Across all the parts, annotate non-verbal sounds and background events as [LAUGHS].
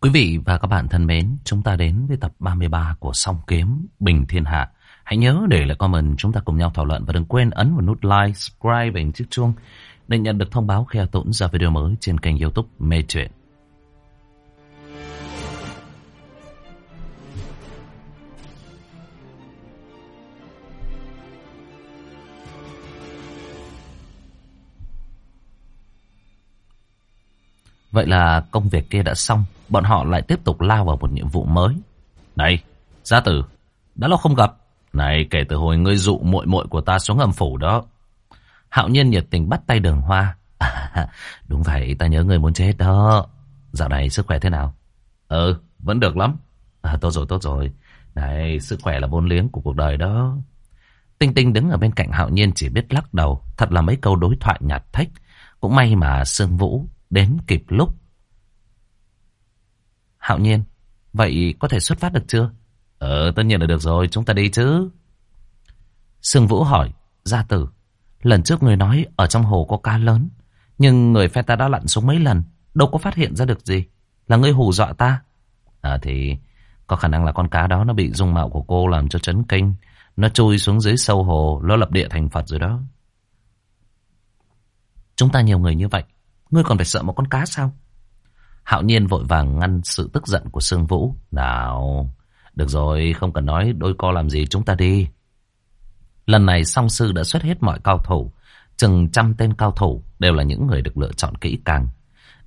Quý vị và các bạn thân mến, chúng ta đến với tập 33 của Song Kiếm Bình Thiên Hạ. Hãy nhớ để lại comment chúng ta cùng nhau thảo luận và đừng quên ấn vào nút like, subscribe và chiếc chuông để nhận được thông báo khi Tũng ra video mới trên kênh youtube Mê Chuyện. Vậy là công việc kia đã xong, bọn họ lại tiếp tục lao vào một nhiệm vụ mới. Này, gia tử, đã lâu không gặp. Này, kể từ hồi ngươi dụ muội muội của ta xuống âm phủ đó. Hạo nhiên nhiệt tình bắt tay đường hoa. À, [LAUGHS] đúng vậy, ta nhớ ngươi muốn chết đó. Dạo này sức khỏe thế nào? Ừ, vẫn được lắm. À, tốt rồi, tốt rồi. Này, sức khỏe là vốn liếng của cuộc đời đó. Tinh Tinh đứng ở bên cạnh Hạo Nhiên chỉ biết lắc đầu. Thật là mấy câu đối thoại nhạt thách. Cũng may mà Sương Vũ đến kịp lúc. Hạo nhiên, vậy có thể xuất phát được chưa? Ờ, tất nhiên là được rồi, chúng ta đi chứ. Sương Vũ hỏi, gia tử, lần trước người nói ở trong hồ có cá lớn, nhưng người phe ta đã lặn xuống mấy lần, đâu có phát hiện ra được gì. Là ngươi hù dọa ta. À thì, có khả năng là con cá đó nó bị dung mạo của cô làm cho chấn kinh. Nó chui xuống dưới sâu hồ, nó lập địa thành Phật rồi đó. Chúng ta nhiều người như vậy, Ngươi còn phải sợ một con cá sao? Hạo nhiên vội vàng ngăn sự tức giận của Sương Vũ. Nào, được rồi, không cần nói đôi co làm gì chúng ta đi. Lần này song sư đã xuất hết mọi cao thủ. Chừng trăm tên cao thủ đều là những người được lựa chọn kỹ càng.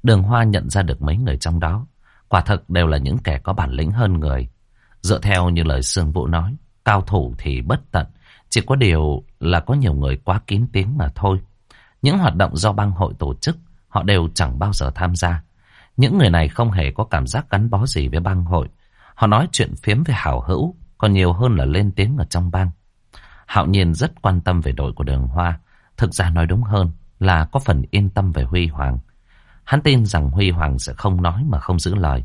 Đường Hoa nhận ra được mấy người trong đó. Quả thật đều là những kẻ có bản lĩnh hơn người. Dựa theo như lời Sương Vũ nói, cao thủ thì bất tận. Chỉ có điều là có nhiều người quá kín tiếng mà thôi. Những hoạt động do băng hội tổ chức Họ đều chẳng bao giờ tham gia. Những người này không hề có cảm giác gắn bó gì với bang hội. Họ nói chuyện phiếm về hảo hữu, còn nhiều hơn là lên tiếng ở trong bang. Hạo nhiên rất quan tâm về đội của đường Hoa. Thực ra nói đúng hơn là có phần yên tâm về Huy Hoàng. Hắn tin rằng Huy Hoàng sẽ không nói mà không giữ lời.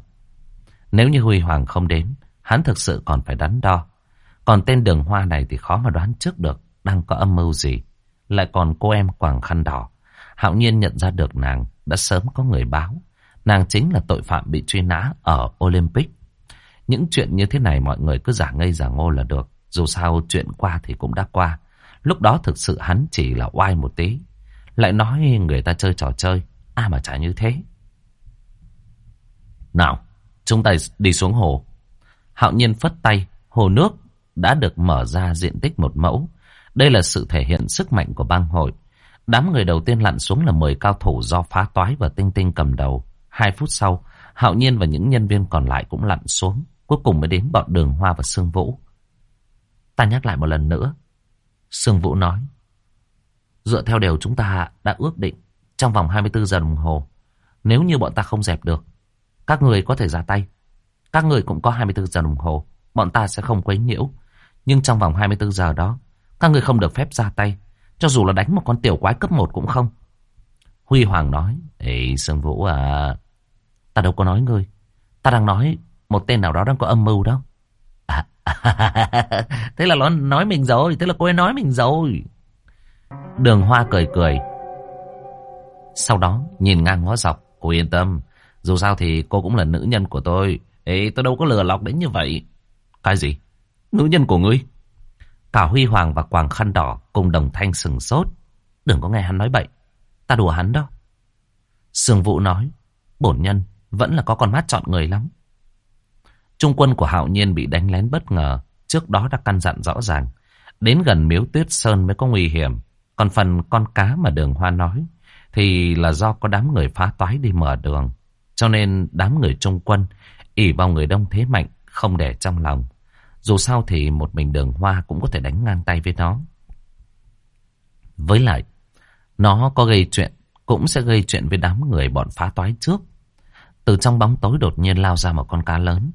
Nếu như Huy Hoàng không đến, hắn thực sự còn phải đắn đo. Còn tên đường hoa này thì khó mà đoán trước được đang có âm mưu gì. Lại còn cô em quàng khăn đỏ. Hạo nhiên nhận ra được nàng đã sớm có người báo. Nàng chính là tội phạm bị truy nã ở Olympic. Những chuyện như thế này mọi người cứ giả ngây giả ngô là được. Dù sao chuyện qua thì cũng đã qua. Lúc đó thực sự hắn chỉ là oai một tí. Lại nói người ta chơi trò chơi. À mà chả như thế. Nào, chúng ta đi xuống hồ. Hạo nhiên phất tay. Hồ nước đã được mở ra diện tích một mẫu. Đây là sự thể hiện sức mạnh của bang hội. Đám người đầu tiên lặn xuống là 10 cao thủ do phá toái và tinh tinh cầm đầu. Hai phút sau, Hạo Nhiên và những nhân viên còn lại cũng lặn xuống. Cuối cùng mới đến bọn đường hoa và Sương Vũ. Ta nhắc lại một lần nữa. Sương Vũ nói. Dựa theo điều chúng ta đã ước định trong vòng 24 giờ đồng hồ. Nếu như bọn ta không dẹp được, các người có thể ra tay. Các người cũng có 24 giờ đồng hồ. Bọn ta sẽ không quấy nhiễu. Nhưng trong vòng 24 giờ đó, các người không được phép ra tay. Cho dù là đánh một con tiểu quái cấp 1 cũng không. Huy Hoàng nói. Ê Sương Vũ à. Ta đâu có nói ngươi. Ta đang nói một tên nào đó đang có âm mưu đâu. À, [LAUGHS] thế là nó nói mình rồi. Thế là cô ấy nói mình rồi. Đường Hoa cười cười. Sau đó nhìn ngang ngó dọc. Cô yên tâm. Dù sao thì cô cũng là nữ nhân của tôi. Ê tôi đâu có lừa lọc đến như vậy. Cái gì? Nữ nhân của ngươi? Cả Huy Hoàng và Quàng Khăn Đỏ cùng đồng thanh sừng sốt. Đừng có nghe hắn nói bậy. Ta đùa hắn đâu. Sương Vũ nói. Bổn nhân, vẫn là có con mắt chọn người lắm. Trung quân của Hạo Nhiên bị đánh lén bất ngờ. Trước đó đã căn dặn rõ ràng. Đến gần miếu tuyết sơn mới có nguy hiểm. Còn phần con cá mà đường hoa nói. Thì là do có đám người phá toái đi mở đường. Cho nên đám người trung quân, ỉ vào người đông thế mạnh, không để trong lòng. Dù sao thì một mình đường hoa cũng có thể đánh ngang tay với nó. Với lại, nó có gây chuyện, cũng sẽ gây chuyện với đám người bọn phá toái trước. Từ trong bóng tối đột nhiên lao ra một con cá lớn.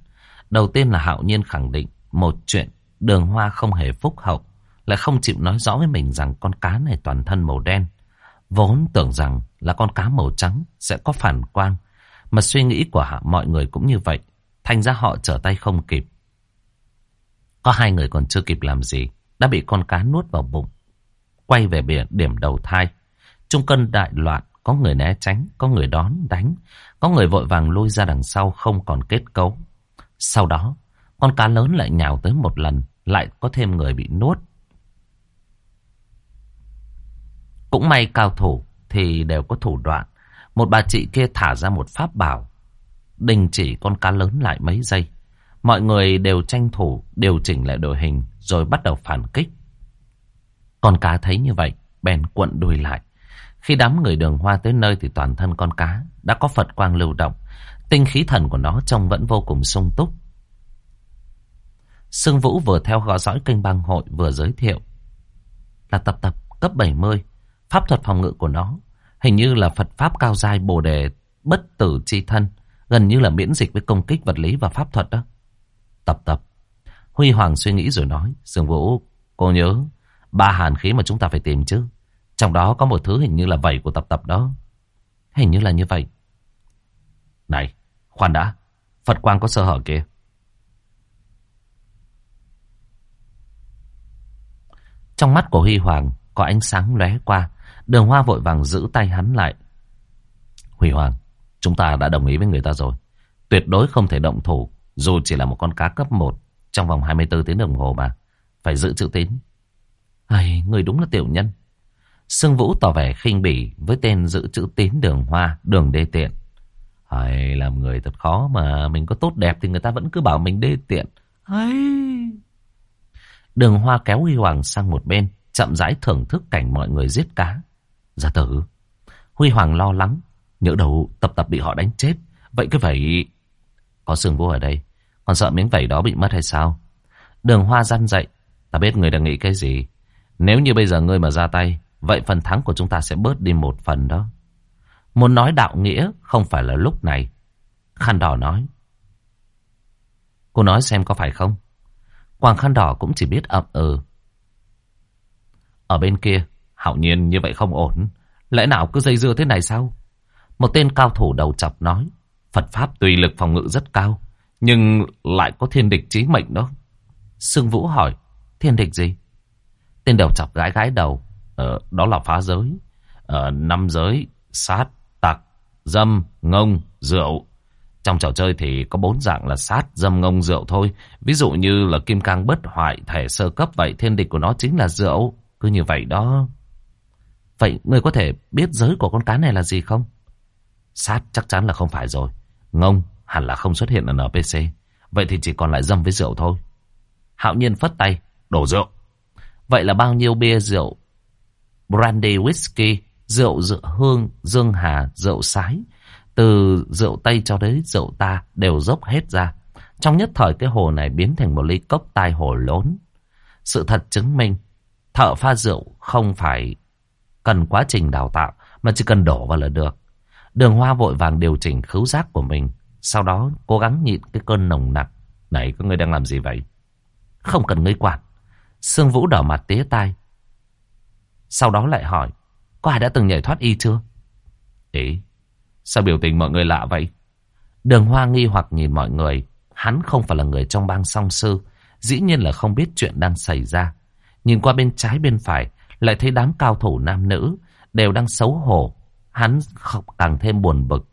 Đầu tiên là hạo nhiên khẳng định một chuyện đường hoa không hề phúc hậu. Lại không chịu nói rõ với mình rằng con cá này toàn thân màu đen. Vốn tưởng rằng là con cá màu trắng sẽ có phản quang. Mà suy nghĩ của mọi người cũng như vậy. Thành ra họ trở tay không kịp. Có hai người còn chưa kịp làm gì, đã bị con cá nuốt vào bụng. Quay về biển điểm đầu thai. Trung cân đại loạn, có người né tránh, có người đón, đánh, có người vội vàng lôi ra đằng sau không còn kết cấu. Sau đó, con cá lớn lại nhào tới một lần, lại có thêm người bị nuốt. Cũng may cao thủ thì đều có thủ đoạn. Một bà chị kia thả ra một pháp bảo, đình chỉ con cá lớn lại mấy giây. Mọi người đều tranh thủ, điều chỉnh lại đội hình, rồi bắt đầu phản kích. Con cá thấy như vậy, bèn cuộn đuôi lại. Khi đám người đường hoa tới nơi thì toàn thân con cá đã có Phật quang lưu động. Tinh khí thần của nó trông vẫn vô cùng sung túc. Sương Vũ vừa theo dõi kênh bang hội vừa giới thiệu. Là tập tập cấp 70. Pháp thuật phòng ngự của nó hình như là Phật Pháp cao giai bồ đề bất tử chi thân. Gần như là miễn dịch với công kích vật lý và pháp thuật đó. Tập tập. Huy Hoàng suy nghĩ rồi nói. Sương Vũ, cô nhớ ba hàn khí mà chúng ta phải tìm chứ. Trong đó có một thứ hình như là vảy của tập tập đó. Hình như là như vậy. Này, khoan đã. Phật quang có sơ hở kìa. Trong mắt của Huy Hoàng có ánh sáng lóe qua. Đường Hoa vội vàng giữ tay hắn lại. Huy Hoàng, chúng ta đã đồng ý với người ta rồi. Tuyệt đối không thể động thủ. Dù chỉ là một con cá cấp 1 trong vòng 24 tiếng đồng hồ mà. Phải giữ chữ tín. Ai, người đúng là tiểu nhân. Sương Vũ tỏ vẻ khinh bỉ với tên giữ chữ tín đường hoa, đường đê tiện. Ai, làm người thật khó mà mình có tốt đẹp thì người ta vẫn cứ bảo mình đê tiện. Ai... Đường hoa kéo Huy Hoàng sang một bên, chậm rãi thưởng thức cảnh mọi người giết cá. Gia tử, Huy Hoàng lo lắng, nhỡ đầu tập tập bị họ đánh chết. Vậy cứ phải có sương vô ở đây, còn sợ miếng vẩy đó bị mất hay sao? Đường hoa răn dậy, ta biết người đang nghĩ cái gì. Nếu như bây giờ ngươi mà ra tay, vậy phần thắng của chúng ta sẽ bớt đi một phần đó. Muốn nói đạo nghĩa không phải là lúc này. Khăn đỏ nói. Cô nói xem có phải không? Quàng khăn đỏ cũng chỉ biết ậm ừ. Ở bên kia, hạo nhiên như vậy không ổn. Lẽ nào cứ dây dưa thế này sao? Một tên cao thủ đầu chọc nói. Phật Pháp tùy lực phòng ngự rất cao. Nhưng lại có thiên địch chí mệnh đó. Sương Vũ hỏi. Thiên địch gì? Tên đầu chọc gái gái đầu. Ờ, đó là phá giới. Ờ, năm giới, sát, tặc, dâm, ngông, rượu. Trong trò chơi thì có bốn dạng là sát, dâm, ngông, rượu thôi. Ví dụ như là kim cang bất hoại, thể sơ cấp vậy, thiên địch của nó chính là rượu. Cứ như vậy đó. Vậy người có thể biết giới của con cá này là gì không? Sát chắc chắn là không phải rồi. Ngông hẳn là không xuất hiện ở NPC. Vậy thì chỉ còn lại dâm với rượu thôi. Hạo nhiên phất tay, đổ rượu. Vậy là bao nhiêu bia rượu? Brandy, whisky, rượu rượu hương, dương hà, rượu sái. Từ rượu Tây cho đến rượu ta đều dốc hết ra. Trong nhất thời cái hồ này biến thành một ly cốc tai hồ lốn. Sự thật chứng minh, thợ pha rượu không phải cần quá trình đào tạo, mà chỉ cần đổ vào là được. Đường hoa vội vàng điều chỉnh khứu giác của mình. Sau đó cố gắng nhịn cái cơn nồng nặc. Này, các người đang làm gì vậy? Không cần ngươi quản. Sương Vũ đỏ mặt tía tai. Sau đó lại hỏi, có ai đã từng nhảy thoát y chưa? Ý, sao biểu tình mọi người lạ vậy? Đường Hoa nghi hoặc nhìn mọi người. Hắn không phải là người trong bang song sư. Dĩ nhiên là không biết chuyện đang xảy ra. Nhìn qua bên trái bên phải, lại thấy đám cao thủ nam nữ đều đang xấu hổ. Hắn càng thêm buồn bực.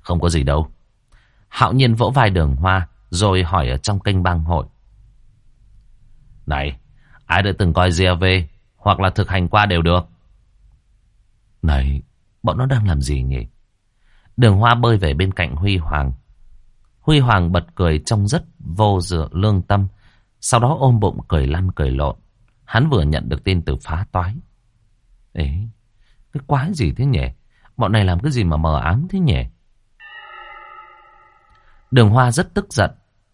Không có gì đâu. Hạo nhiên vỗ vai đường hoa, rồi hỏi ở trong kênh bang hội. Này, ai đã từng coi GAV hoặc là thực hành qua đều được. Này, bọn nó đang làm gì nhỉ? Đường Hoa bơi về bên cạnh Huy Hoàng. Huy Hoàng bật cười trông rất vô dựa lương tâm. Sau đó ôm bụng cười lăn cười lộn. Hắn vừa nhận được tin từ phá toái. Ê, cái quái gì thế nhỉ? Bọn này làm cái gì mà mờ ám thế nhỉ? Đường Hoa rất tức giận.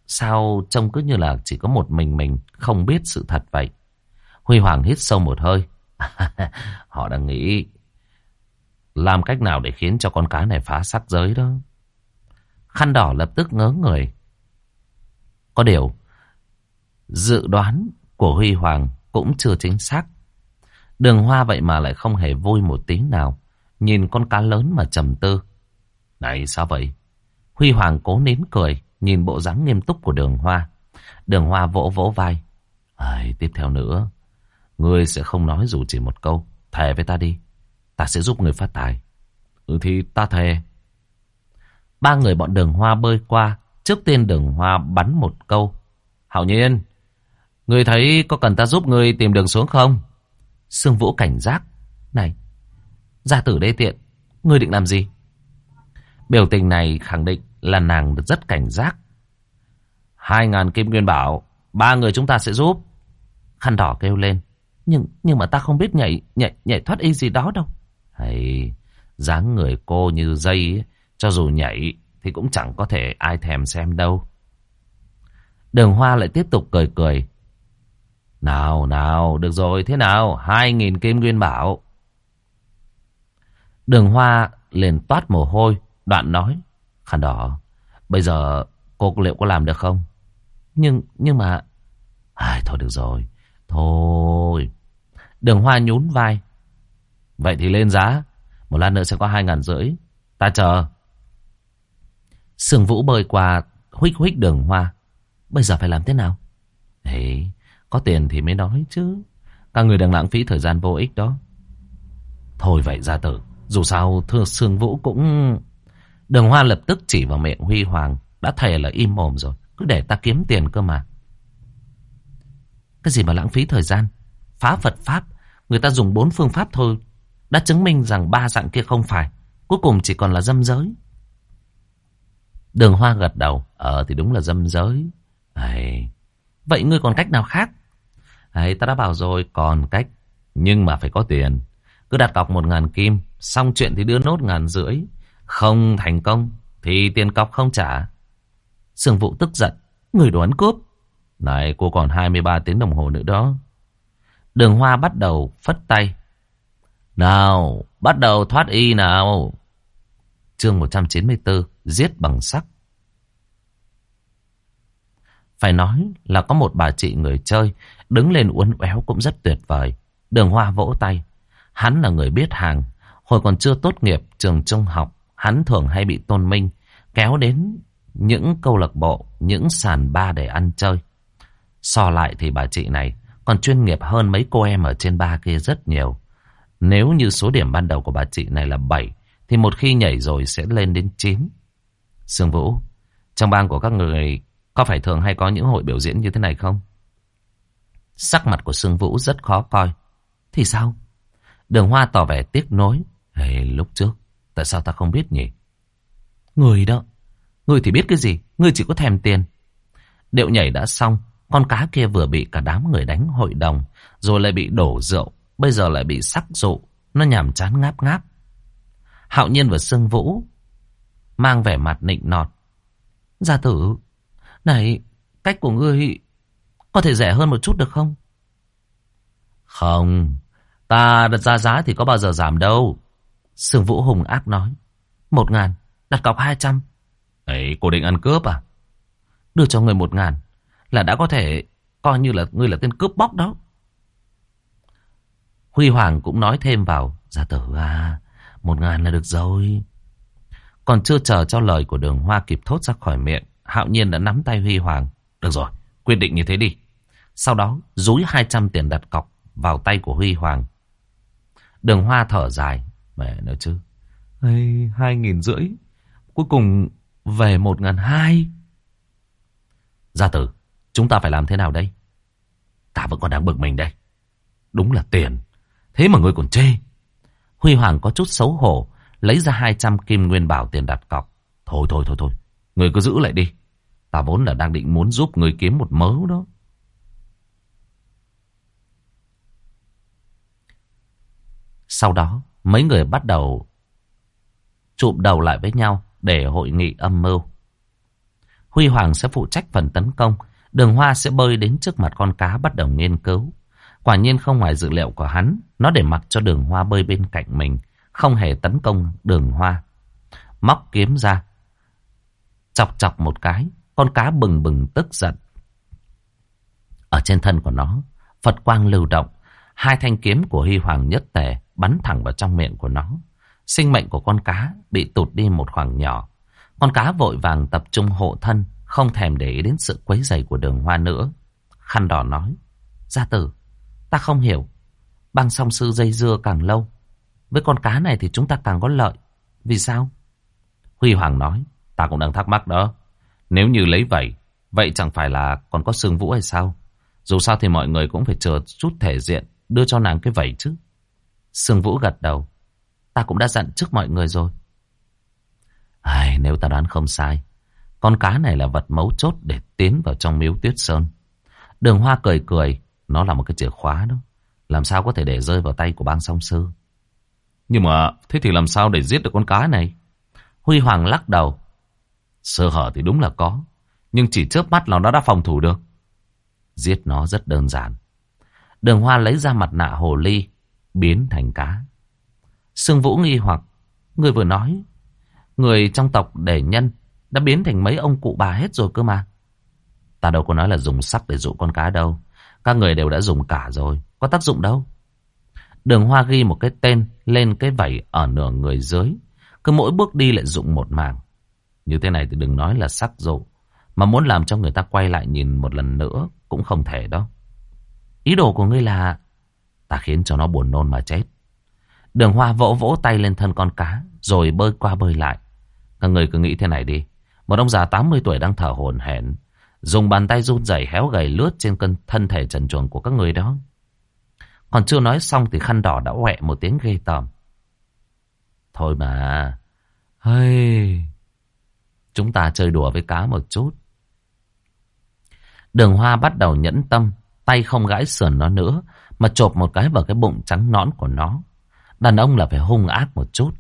Sao trông cứ như là chỉ có một mình mình không biết sự thật vậy? Huy Hoàng hít sâu một hơi. [LAUGHS] Họ đang nghĩ làm cách nào để khiến cho con cá này phá sắc giới đó. Khăn đỏ lập tức ngớ người. Có điều, dự đoán của Huy Hoàng cũng chưa chính xác. Đường hoa vậy mà lại không hề vui một tí nào. Nhìn con cá lớn mà trầm tư. Này sao vậy? Huy Hoàng cố nín cười, nhìn bộ dáng nghiêm túc của đường hoa. Đường hoa vỗ vỗ vai. Ai, tiếp theo nữa, ngươi sẽ không nói dù chỉ một câu. Thề với ta đi. Ta sẽ giúp người phát tài. Ừ thì ta thề. Ba người bọn đường hoa bơi qua. Trước tiên đường hoa bắn một câu. Hạo nhiên, người thấy có cần ta giúp người tìm đường xuống không? Sương Vũ cảnh giác. Này, gia tử đê tiện, ngươi định làm gì? Biểu tình này khẳng định là nàng rất cảnh giác. Hai ngàn kim nguyên bảo, ba người chúng ta sẽ giúp. Khăn đỏ kêu lên. Nhưng nhưng mà ta không biết nhảy nhảy nhảy thoát y gì đó đâu. Hay dáng người cô như dây, cho dù nhảy thì cũng chẳng có thể ai thèm xem đâu. Đường Hoa lại tiếp tục cười cười. Nào nào, được rồi, thế nào? Hai nghìn kim nguyên bảo. Đường Hoa liền toát mồ hôi, đoạn nói. Khăn đỏ, bây giờ cô liệu có làm được không? Nhưng, nhưng mà... Ai, thôi được rồi, thôi. Đường Hoa nhún vai. Vậy thì lên giá. Một lát nữa sẽ có hai ngàn rưỡi. Ta chờ. Sương Vũ bơi qua huých huých đường Hoa. Bây giờ phải làm thế nào? Ê, có tiền thì mới nói chứ. Các người đang lãng phí thời gian vô ích đó. Thôi vậy gia tử. Dù sao thưa Sương Vũ cũng... Đường Hoa lập tức chỉ vào miệng Huy Hoàng. Đã thề là im mồm rồi. Cứ để ta kiếm tiền cơ mà. Cái gì mà lãng phí thời gian? Phá Phật Pháp. Người ta dùng bốn phương pháp thôi. Đã chứng minh rằng ba dạng kia không phải. Cuối cùng chỉ còn là dâm giới. Đường Hoa gật đầu. Ờ thì đúng là dâm giới. Ấy, vậy ngươi còn cách nào khác? Ấy, ta đã bảo rồi, còn cách. Nhưng mà phải có tiền. Cứ đặt cọc một ngàn kim, xong chuyện thì đưa nốt ngàn rưỡi. Không thành công, thì tiền cọc không trả. Sương vụ tức giận. Người đoán cướp. Này, cô còn 23 tiếng đồng hồ nữa đó. Đường Hoa bắt đầu phất tay. Nào, bắt đầu thoát y nào. Chương 194, giết bằng sắc. Phải nói là có một bà chị người chơi đứng lên uốn éo cũng rất tuyệt vời. Đường Hoa vỗ tay. Hắn là người biết hàng. Hồi còn chưa tốt nghiệp trường trung học, hắn thường hay bị tôn minh kéo đến những câu lạc bộ, những sàn ba để ăn chơi. So lại thì bà chị này còn chuyên nghiệp hơn mấy cô em ở trên ba kia rất nhiều. Nếu như số điểm ban đầu của bà chị này là 7, thì một khi nhảy rồi sẽ lên đến 9. Sương Vũ, trong bang của các người có phải thường hay có những hội biểu diễn như thế này không? Sắc mặt của Sương Vũ rất khó coi. Thì sao? Đường Hoa tỏ vẻ tiếc nối. Hey, lúc trước, tại sao ta không biết nhỉ? Người đó. Người thì biết cái gì? Người chỉ có thèm tiền. Điệu nhảy đã xong. Con cá kia vừa bị cả đám người đánh hội đồng. Rồi lại bị đổ rượu. Bây giờ lại bị sắc dụ. Nó nhảm chán ngáp ngáp. Hạo nhiên và Sương Vũ mang vẻ mặt nịnh nọt. Gia tử, này, cách của ngươi có thể rẻ hơn một chút được không? Không, ta đặt ra giá thì có bao giờ giảm đâu. Sương Vũ Hùng ác nói. Một ngàn, đặt cọc hai trăm. Ấy, cô định ăn cướp à? Đưa cho người một ngàn là đã có thể coi như là ngươi là tên cướp bóc đó. Huy Hoàng cũng nói thêm vào. Gia tử à, một ngàn là được rồi. Còn chưa chờ cho lời của đường hoa kịp thốt ra khỏi miệng. Hạo nhiên đã nắm tay Huy Hoàng. Được rồi, quyết định như thế đi. Sau đó, rúi 200 tiền đặt cọc vào tay của Huy Hoàng. Đường Hoa thở dài. Mẹ nữa chứ. Ây, hai nghìn rưỡi. Cuối cùng về một ngàn hai. Gia tử, chúng ta phải làm thế nào đây? Ta vẫn còn đang bực mình đây. Đúng là tiền. Thế mà ngươi còn chê. Huy Hoàng có chút xấu hổ. Lấy ra 200 kim nguyên bảo tiền đặt cọc. Thôi thôi thôi thôi. Người cứ giữ lại đi. Ta vốn là đang định muốn giúp người kiếm một mớ đó. Sau đó, mấy người bắt đầu chụm đầu lại với nhau để hội nghị âm mưu. Huy Hoàng sẽ phụ trách phần tấn công. Đường Hoa sẽ bơi đến trước mặt con cá bắt đầu nghiên cứu. Quả nhiên không ngoài dự liệu của hắn, nó để mặc cho đường Hoa bơi bên cạnh mình, không hề tấn công đường Hoa. Móc kiếm ra, Chọc chọc một cái, con cá bừng bừng tức giận. Ở trên thân của nó, Phật quang lưu động, hai thanh kiếm của Huy Hoàng nhất tề bắn thẳng vào trong miệng của nó. Sinh mệnh của con cá bị tụt đi một khoảng nhỏ. Con cá vội vàng tập trung hộ thân, không thèm để ý đến sự quấy rầy của đường hoa nữa. Khăn đỏ nói, Gia tử, ta không hiểu, băng song sư dây dưa càng lâu, Với con cá này thì chúng ta càng có lợi. Vì sao? Huy Hoàng nói. Ta cũng đang thắc mắc đó. Nếu như lấy vậy, vậy chẳng phải là còn có Sương Vũ hay sao? Dù sao thì mọi người cũng phải chờ chút thể diện, đưa cho nàng cái vẩy chứ. Sương Vũ gật đầu. Ta cũng đã dặn trước mọi người rồi. Ai, nếu ta đoán không sai, con cá này là vật mấu chốt để tiến vào trong miếu tuyết sơn. Đường Hoa cười cười, nó là một cái chìa khóa đó. Làm sao có thể để rơi vào tay của bang song sư? Nhưng mà thế thì làm sao để giết được con cá này? Huy Hoàng lắc đầu. Sơ hở thì đúng là có. Nhưng chỉ chớp mắt là nó đã phòng thủ được. Giết nó rất đơn giản. Đường Hoa lấy ra mặt nạ hồ ly, biến thành cá. Sương Vũ nghi hoặc, người vừa nói, người trong tộc để nhân đã biến thành mấy ông cụ bà hết rồi cơ mà. Ta đâu có nói là dùng sắc để dụ con cá đâu. Các người đều đã dùng cả rồi, có tác dụng đâu. Đường Hoa ghi một cái tên lên cái vảy ở nửa người dưới. Cứ mỗi bước đi lại dụng một màng. Như thế này thì đừng nói là sắc dụ. Mà muốn làm cho người ta quay lại nhìn một lần nữa cũng không thể đâu. Ý đồ của ngươi là ta khiến cho nó buồn nôn mà chết. Đường Hoa vỗ vỗ tay lên thân con cá rồi bơi qua bơi lại. Các người cứ nghĩ thế này đi. Một ông già 80 tuổi đang thở hổn hển, dùng bàn tay run rẩy héo gầy lướt trên cân thân thể trần truồng của các người đó. Còn chưa nói xong thì khăn đỏ đã quẹ một tiếng ghê tởm. Thôi mà, hey, chúng ta chơi đùa với cá một chút. Đường Hoa bắt đầu nhẫn tâm, tay không gãi sườn nó nữa, mà chộp một cái vào cái bụng trắng nõn của nó. Đàn ông là phải hung ác một chút.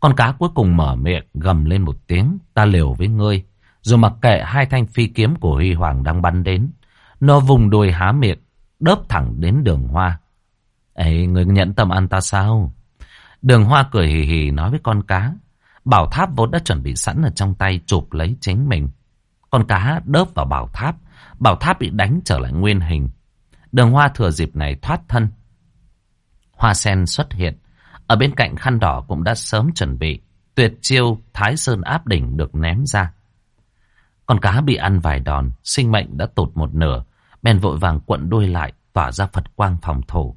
Con cá cuối cùng mở miệng, gầm lên một tiếng, ta liều với ngươi. Rồi mặc kệ hai thanh phi kiếm của Huy Hoàng đang bắn đến. Nó vùng đuôi há miệng, đớp thẳng đến đường hoa. Ê, người nhận tâm ăn ta sao? Đường hoa cười hì hì nói với con cá. Bảo tháp vốn đã chuẩn bị sẵn ở trong tay chụp lấy chính mình. Con cá đớp vào bảo tháp. Bảo tháp bị đánh trở lại nguyên hình. Đường hoa thừa dịp này thoát thân. Hoa sen xuất hiện. Ở bên cạnh khăn đỏ cũng đã sớm chuẩn bị. Tuyệt chiêu Thái Sơn áp đỉnh được ném ra. Con cá bị ăn vài đòn, sinh mệnh đã tụt một nửa. Bèn vội vàng cuộn đuôi lại, tỏa ra Phật quang phòng thủ.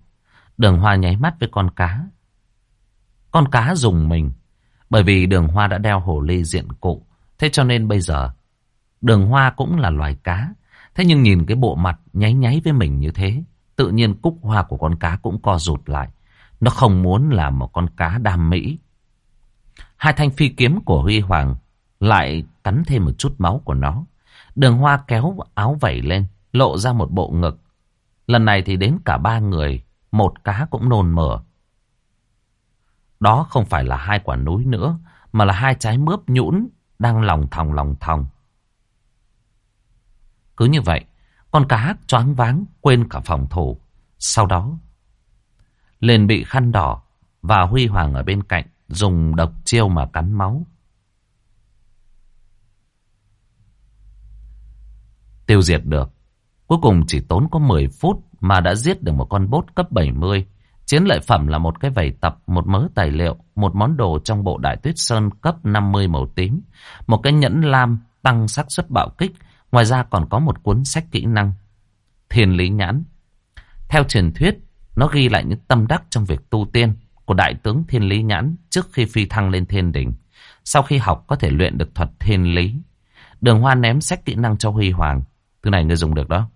Đường hoa nháy mắt với con cá. Con cá dùng mình. Bởi vì đường hoa đã đeo hồ ly diện cụ. Thế cho nên bây giờ, đường hoa cũng là loài cá. Thế nhưng nhìn cái bộ mặt nháy nháy với mình như thế, tự nhiên cúc hoa của con cá cũng co rụt lại. Nó không muốn là một con cá đam mỹ. Hai thanh phi kiếm của Huy Hoàng lại cắn thêm một chút máu của nó. Đường hoa kéo áo vẩy lên, lộ ra một bộ ngực. Lần này thì đến cả ba người, một cá cũng nôn mửa. Đó không phải là hai quả núi nữa, mà là hai trái mướp nhũn đang lòng thòng lòng thòng. Cứ như vậy, con cá choáng váng quên cả phòng thủ. Sau đó, liền bị khăn đỏ và Huy Hoàng ở bên cạnh dùng độc chiêu mà cắn máu. Tiêu diệt được. Cuối cùng chỉ tốn có 10 phút mà đã giết được một con bốt cấp 70. Chiến lợi phẩm là một cái vầy tập, một mớ tài liệu, một món đồ trong bộ đại tuyết sơn cấp 50 màu tím, một cái nhẫn lam tăng xác suất bạo kích, ngoài ra còn có một cuốn sách kỹ năng. Thiên lý nhãn. Theo truyền thuyết, nó ghi lại những tâm đắc trong việc tu tiên của đại tướng Thiên Lý Nhãn trước khi phi thăng lên thiên đỉnh. Sau khi học có thể luyện được thuật thiên lý. Đường Hoa ném sách kỹ năng cho Huy Hoàng. Thứ này người dùng được đó.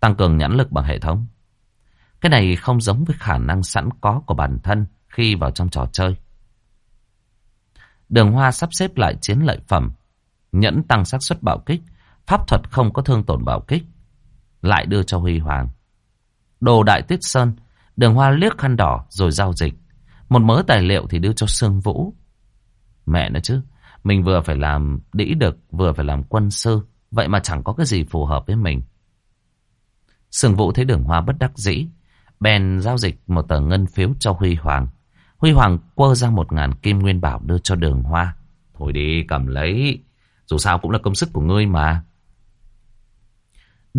Tăng cường nhãn lực bằng hệ thống. Cái này không giống với khả năng sẵn có của bản thân khi vào trong trò chơi. Đường Hoa sắp xếp lại chiến lợi phẩm. Nhẫn tăng xác suất bạo kích. Pháp thuật không có thương tổn bảo kích. Lại đưa cho Huy Hoàng. Đồ Đại Tuyết Sơn. Đường Hoa liếc khăn đỏ rồi giao dịch. Một mớ tài liệu thì đưa cho Sương Vũ. Mẹ nó chứ. Mình vừa phải làm đĩ được, vừa phải làm quân sư. Vậy mà chẳng có cái gì phù hợp với mình. Sương Vũ thấy đường hoa bất đắc dĩ. Bèn giao dịch một tờ ngân phiếu cho Huy Hoàng. Huy Hoàng quơ ra một ngàn kim nguyên bảo đưa cho đường hoa. Thôi đi cầm lấy. Dù sao cũng là công sức của ngươi mà.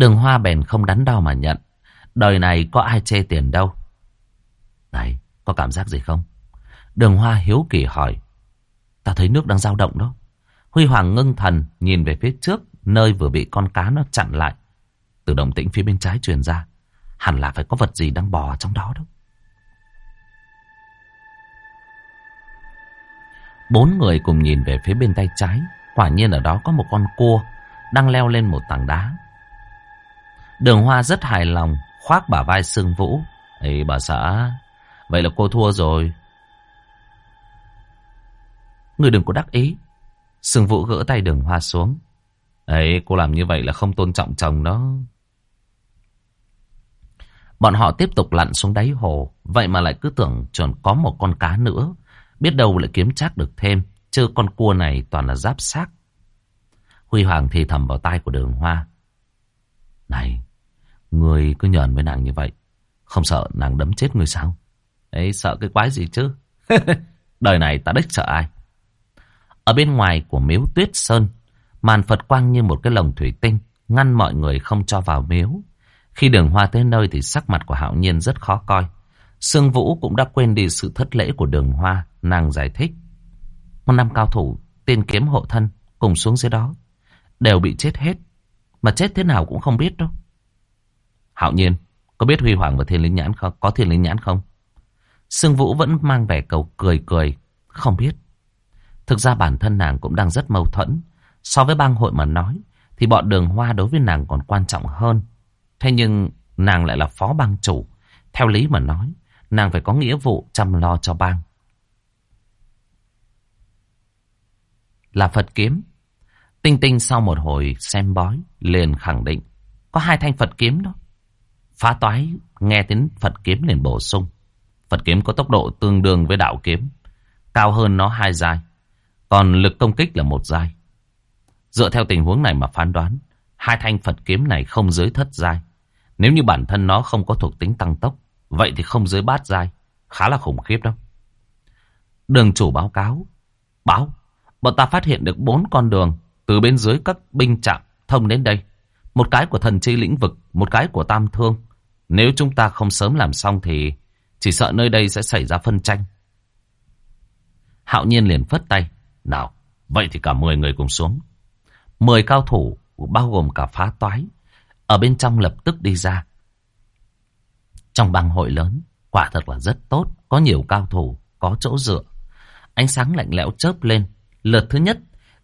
Đường hoa bèn không đắn đo mà nhận. Đời này có ai chê tiền đâu. Này, có cảm giác gì không? Đường hoa hiếu kỳ hỏi. Ta thấy nước đang dao động đó. Huy Hoàng ngưng thần nhìn về phía trước nơi vừa bị con cá nó chặn lại. Từ động tĩnh phía bên trái truyền ra. Hẳn là phải có vật gì đang bò trong đó đâu. Bốn người cùng nhìn về phía bên tay trái. Quả nhiên ở đó có một con cua đang leo lên một tảng đá. Đường Hoa rất hài lòng, khoác bả vai Sương Vũ. Ê bà xã, vậy là cô thua rồi. Người đừng có đắc ý. Sương Vũ gỡ tay đường Hoa xuống. Ấy, cô làm như vậy là không tôn trọng chồng đó. Bọn họ tiếp tục lặn xuống đáy hồ. Vậy mà lại cứ tưởng chuẩn có một con cá nữa. Biết đâu lại kiếm chắc được thêm. Chứ con cua này toàn là giáp xác. Huy Hoàng thì thầm vào tai của đường hoa. Này, người cứ nhờn với nàng như vậy. Không sợ nàng đấm chết người sao? Ấy, sợ cái quái gì chứ? [LAUGHS] Đời này ta đích sợ ai? Ở bên ngoài của miếu tuyết sơn, màn Phật quang như một cái lồng thủy tinh, ngăn mọi người không cho vào miếu. Khi đường hoa tới nơi thì sắc mặt của hạo nhiên rất khó coi. Sương Vũ cũng đã quên đi sự thất lễ của đường hoa, nàng giải thích. Một năm cao thủ, tiên kiếm hộ thân, cùng xuống dưới đó, đều bị chết hết. Mà chết thế nào cũng không biết đâu. Hạo nhiên, có biết Huy Hoàng và Thiên Linh Nhãn không? Có Thiên Linh Nhãn không? Sương Vũ vẫn mang vẻ cầu cười cười, không biết. Thực ra bản thân nàng cũng đang rất mâu thuẫn. So với bang hội mà nói, thì bọn đường hoa đối với nàng còn quan trọng hơn. Thế nhưng nàng lại là phó bang chủ. Theo lý mà nói, nàng phải có nghĩa vụ chăm lo cho bang. Là Phật kiếm. Tinh Tinh sau một hồi xem bói, liền khẳng định. Có hai thanh Phật kiếm đó. Phá toái, nghe tiếng Phật kiếm liền bổ sung. Phật kiếm có tốc độ tương đương với đạo kiếm. Cao hơn nó hai giai. Còn lực công kích là một giai. Dựa theo tình huống này mà phán đoán. Hai thanh Phật kiếm này không dưới thất giai. Nếu như bản thân nó không có thuộc tính tăng tốc. Vậy thì không dưới bát giai. Khá là khủng khiếp đâu. Đường chủ báo cáo. Báo. Bọn ta phát hiện được bốn con đường. Từ bên dưới các binh trạm thông đến đây. Một cái của thần chi lĩnh vực. Một cái của tam thương. Nếu chúng ta không sớm làm xong thì chỉ sợ nơi đây sẽ xảy ra phân tranh. Hạo nhiên liền phất tay. Nào, vậy thì cả 10 người cùng xuống. 10 cao thủ, bao gồm cả phá toái, ở bên trong lập tức đi ra. Trong bang hội lớn, quả thật là rất tốt, có nhiều cao thủ, có chỗ dựa. Ánh sáng lạnh lẽo chớp lên. Lượt thứ nhất,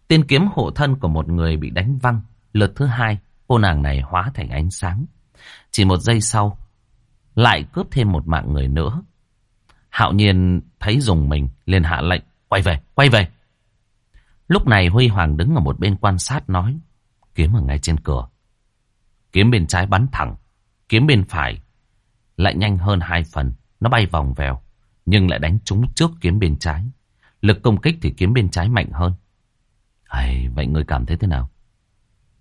tiên kiếm hộ thân của một người bị đánh văng. Lượt thứ hai, cô nàng này hóa thành ánh sáng. Chỉ một giây sau, lại cướp thêm một mạng người nữa. Hạo nhiên thấy dùng mình, liền hạ lệnh, quay về, quay về. Lúc này Huy Hoàng đứng ở một bên quan sát nói, kiếm ở ngay trên cửa. Kiếm bên trái bắn thẳng, kiếm bên phải lại nhanh hơn hai phần, nó bay vòng vèo, nhưng lại đánh trúng trước kiếm bên trái. Lực công kích thì kiếm bên trái mạnh hơn. Hay, vậy người cảm thấy thế nào?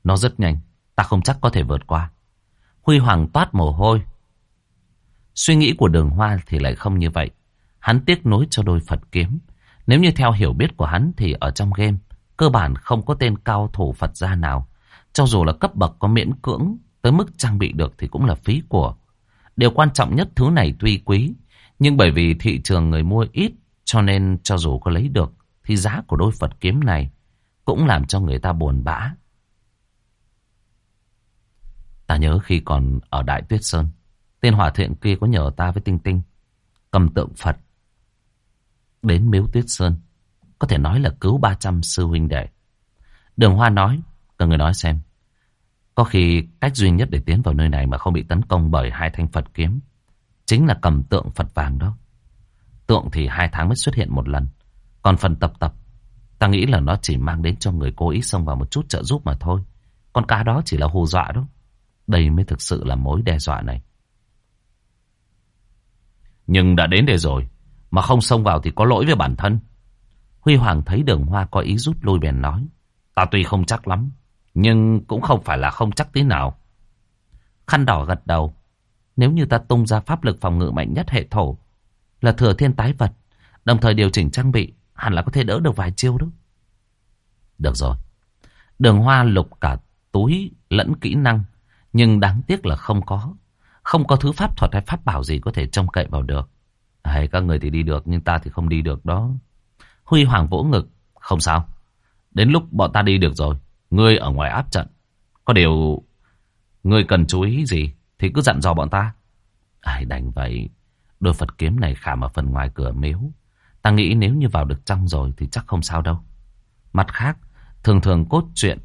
Nó rất nhanh, ta không chắc có thể vượt qua. Huy Hoàng toát mồ hôi. Suy nghĩ của đường hoa thì lại không như vậy. Hắn tiếc nối cho đôi Phật kiếm. Nếu như theo hiểu biết của hắn thì ở trong game, cơ bản không có tên cao thủ Phật gia nào. Cho dù là cấp bậc có miễn cưỡng, tới mức trang bị được thì cũng là phí của. Điều quan trọng nhất thứ này tuy quý, nhưng bởi vì thị trường người mua ít, cho nên cho dù có lấy được, thì giá của đôi Phật kiếm này cũng làm cho người ta buồn bã. Ta nhớ khi còn ở Đại Tuyết Sơn, tên hòa thượng kia có nhờ ta với Tinh Tinh cầm tượng Phật đến miếu Tuyết Sơn. Có thể nói là cứu 300 sư huynh đệ. Đường Hoa nói, cần người nói xem. Có khi cách duy nhất để tiến vào nơi này mà không bị tấn công bởi hai thanh Phật kiếm. Chính là cầm tượng Phật vàng đó. Tượng thì hai tháng mới xuất hiện một lần. Còn phần tập tập, ta nghĩ là nó chỉ mang đến cho người cố ý xông vào một chút trợ giúp mà thôi. Con cá đó chỉ là hù dọa đó. Đây mới thực sự là mối đe dọa này. Nhưng đã đến đây rồi. Mà không xông vào thì có lỗi với bản thân. Huy Hoàng thấy đường hoa có ý rút lui bèn nói. Ta tuy không chắc lắm. Nhưng cũng không phải là không chắc tí nào. Khăn đỏ gật đầu. Nếu như ta tung ra pháp lực phòng ngự mạnh nhất hệ thổ. Là thừa thiên tái vật. Đồng thời điều chỉnh trang bị. Hẳn là có thể đỡ được vài chiêu đó. Được rồi. Đường hoa lục cả túi lẫn kỹ năng. Nhưng đáng tiếc là không có. Không có thứ pháp thuật hay pháp bảo gì có thể trông cậy vào được. Hay các người thì đi được nhưng ta thì không đi được đó. Huy Hoàng vỗ ngực. Không sao. Đến lúc bọn ta đi được rồi. Ngươi ở ngoài áp trận. Có điều... Ngươi cần chú ý gì thì cứ dặn dò bọn ta. Ai đành vậy. Đôi Phật kiếm này khảm ở phần ngoài cửa miếu. Ta nghĩ nếu như vào được trong rồi thì chắc không sao đâu. Mặt khác, thường thường cốt truyện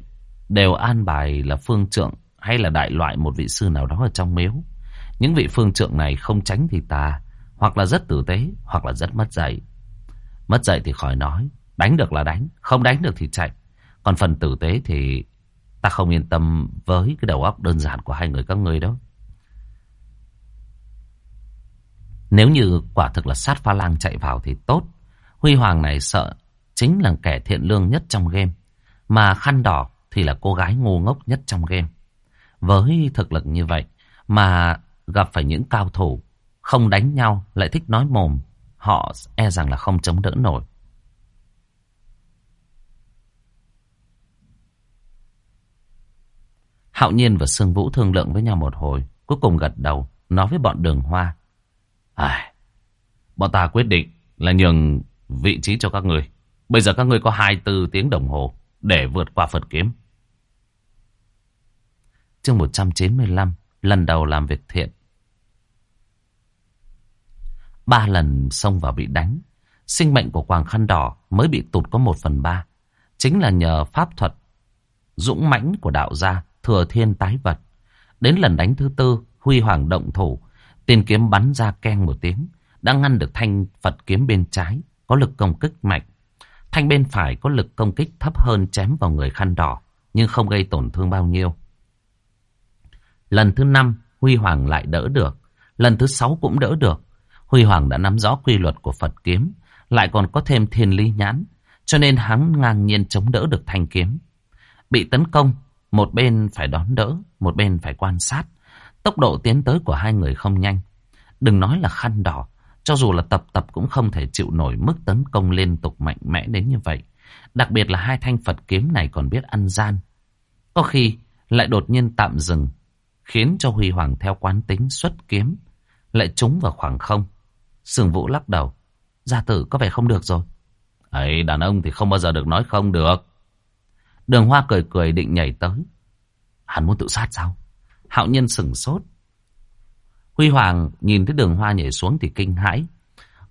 đều an bài là phương trượng hay là đại loại một vị sư nào đó ở trong miếu. Những vị phương trượng này không tránh thì tà, hoặc là rất tử tế, hoặc là rất mất dạy. Mất dạy thì khỏi nói, đánh được là đánh, không đánh được thì chạy. Còn phần tử tế thì ta không yên tâm với cái đầu óc đơn giản của hai người các ngươi đâu. Nếu như quả thực là sát pha lang chạy vào thì tốt. Huy Hoàng này sợ chính là kẻ thiện lương nhất trong game. Mà khăn đỏ thì là cô gái ngu ngốc nhất trong game. Với thực lực như vậy mà gặp phải những cao thủ không đánh nhau lại thích nói mồm, họ e rằng là không chống đỡ nổi. Hạo Nhiên và Sương Vũ thương lượng với nhau một hồi, cuối cùng gật đầu, nói với bọn đường hoa. À, bọn ta quyết định là nhường vị trí cho các người. Bây giờ các người có 24 tiếng đồng hồ để vượt qua Phật kiếm. Chương 195, lần đầu làm việc thiện. Ba lần xông vào bị đánh, sinh mệnh của Quàng Khăn Đỏ mới bị tụt có một phần ba. Chính là nhờ pháp thuật dũng mãnh của đạo gia thừa thiên tái vật. Đến lần đánh thứ tư, Huy Hoàng động thủ, tiền kiếm bắn ra keng một tiếng, đã ngăn được thanh Phật kiếm bên trái, có lực công kích mạnh. Thanh bên phải có lực công kích thấp hơn chém vào người khăn đỏ, nhưng không gây tổn thương bao nhiêu. Lần thứ năm, Huy Hoàng lại đỡ được. Lần thứ sáu cũng đỡ được. Huy Hoàng đã nắm rõ quy luật của Phật kiếm, lại còn có thêm thiên lý nhãn, cho nên hắn ngang nhiên chống đỡ được thanh kiếm. Bị tấn công, một bên phải đón đỡ, một bên phải quan sát. Tốc độ tiến tới của hai người không nhanh. Đừng nói là khăn đỏ, cho dù là tập tập cũng không thể chịu nổi mức tấn công liên tục mạnh mẽ đến như vậy. Đặc biệt là hai thanh Phật kiếm này còn biết ăn gian. Có khi lại đột nhiên tạm dừng, khiến cho Huy Hoàng theo quán tính xuất kiếm, lại trúng vào khoảng không. Sường Vũ lắc đầu, gia tử có vẻ không được rồi. ấy đàn ông thì không bao giờ được nói không được. Đường Hoa cười cười định nhảy tới. Hắn muốn tự sát sao? Hạo nhân sừng sốt. Huy Hoàng nhìn thấy đường Hoa nhảy xuống thì kinh hãi.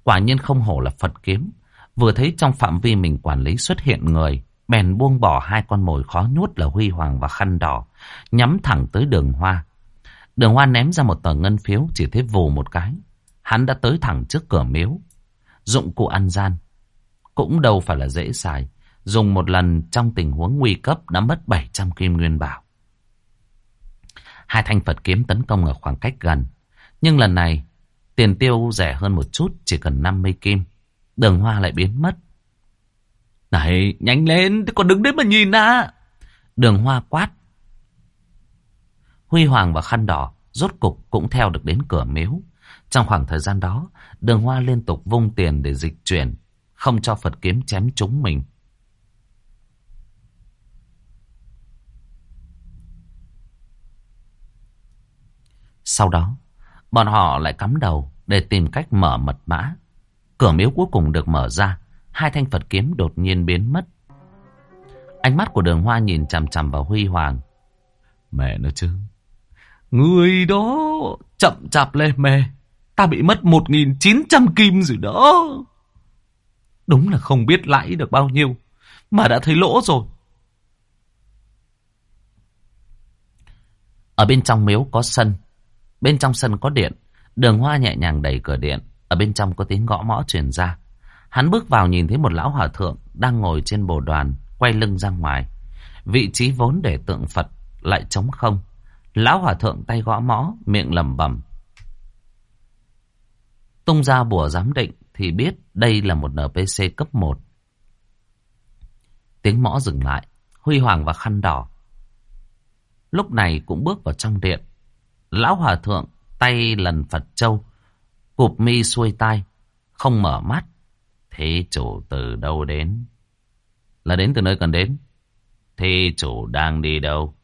Quả nhiên không hổ là Phật kiếm. Vừa thấy trong phạm vi mình quản lý xuất hiện người. Bèn buông bỏ hai con mồi khó nuốt là Huy Hoàng và khăn đỏ. Nhắm thẳng tới đường Hoa. Đường Hoa ném ra một tờ ngân phiếu chỉ thấy vù một cái. Hắn đã tới thẳng trước cửa miếu. Dụng cụ ăn gian. Cũng đâu phải là dễ xài dùng một lần trong tình huống nguy cấp đã mất 700 kim nguyên bảo. Hai thanh Phật kiếm tấn công ở khoảng cách gần. Nhưng lần này, tiền tiêu rẻ hơn một chút, chỉ cần 50 kim. Đường hoa lại biến mất. Này, nhanh lên, còn đứng đấy mà nhìn à. Đường hoa quát. Huy Hoàng và Khăn Đỏ rốt cục cũng theo được đến cửa miếu. Trong khoảng thời gian đó, đường hoa liên tục vung tiền để dịch chuyển, không cho Phật kiếm chém trúng mình. Sau đó, bọn họ lại cắm đầu để tìm cách mở mật mã. Cửa miếu cuối cùng được mở ra, hai thanh Phật kiếm đột nhiên biến mất. Ánh mắt của đường hoa nhìn chằm chằm vào Huy Hoàng. Mẹ nó chứ. Người đó chậm chạp lê mê. Ta bị mất 1.900 kim rồi đó. Đúng là không biết lãi được bao nhiêu. Mà đã thấy lỗ rồi. Ở bên trong miếu có sân. Bên trong sân có điện, đường hoa nhẹ nhàng đẩy cửa điện, ở bên trong có tiếng gõ mõ truyền ra. Hắn bước vào nhìn thấy một lão hòa thượng đang ngồi trên bồ đoàn, quay lưng ra ngoài. Vị trí vốn để tượng Phật lại trống không. Lão hòa thượng tay gõ mõ, miệng lẩm bẩm. Tung ra bùa giám định thì biết đây là một NPC cấp 1. Tiếng mõ dừng lại, Huy Hoàng và khăn đỏ. Lúc này cũng bước vào trong điện. Lão hòa thượng tay lần Phật châu, cụp mi xuôi tai, không mở mắt. Thế chủ từ đâu đến? Là đến từ nơi cần đến. Thế chủ đang đi đâu?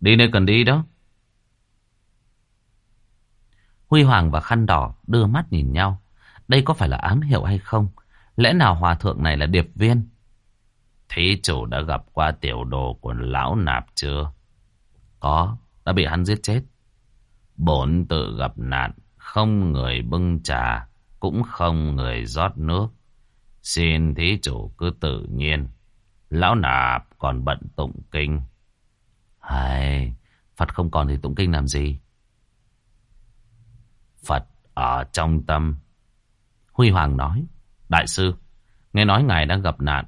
Đi nơi cần đi đó. Huy Hoàng và Khăn Đỏ đưa mắt nhìn nhau. Đây có phải là ám hiệu hay không? Lẽ nào hòa thượng này là điệp viên? Thế chủ đã gặp qua tiểu đồ của lão nạp chưa? Có, đã bị hắn giết chết. Bổn tự gặp nạn, không người bưng trà, cũng không người rót nước. Xin thí chủ cứ tự nhiên. Lão nạp còn bận tụng kinh. Hay, Phật không còn thì tụng kinh làm gì? Phật ở trong tâm. Huy Hoàng nói, Đại sư, nghe nói ngài đang gặp nạn.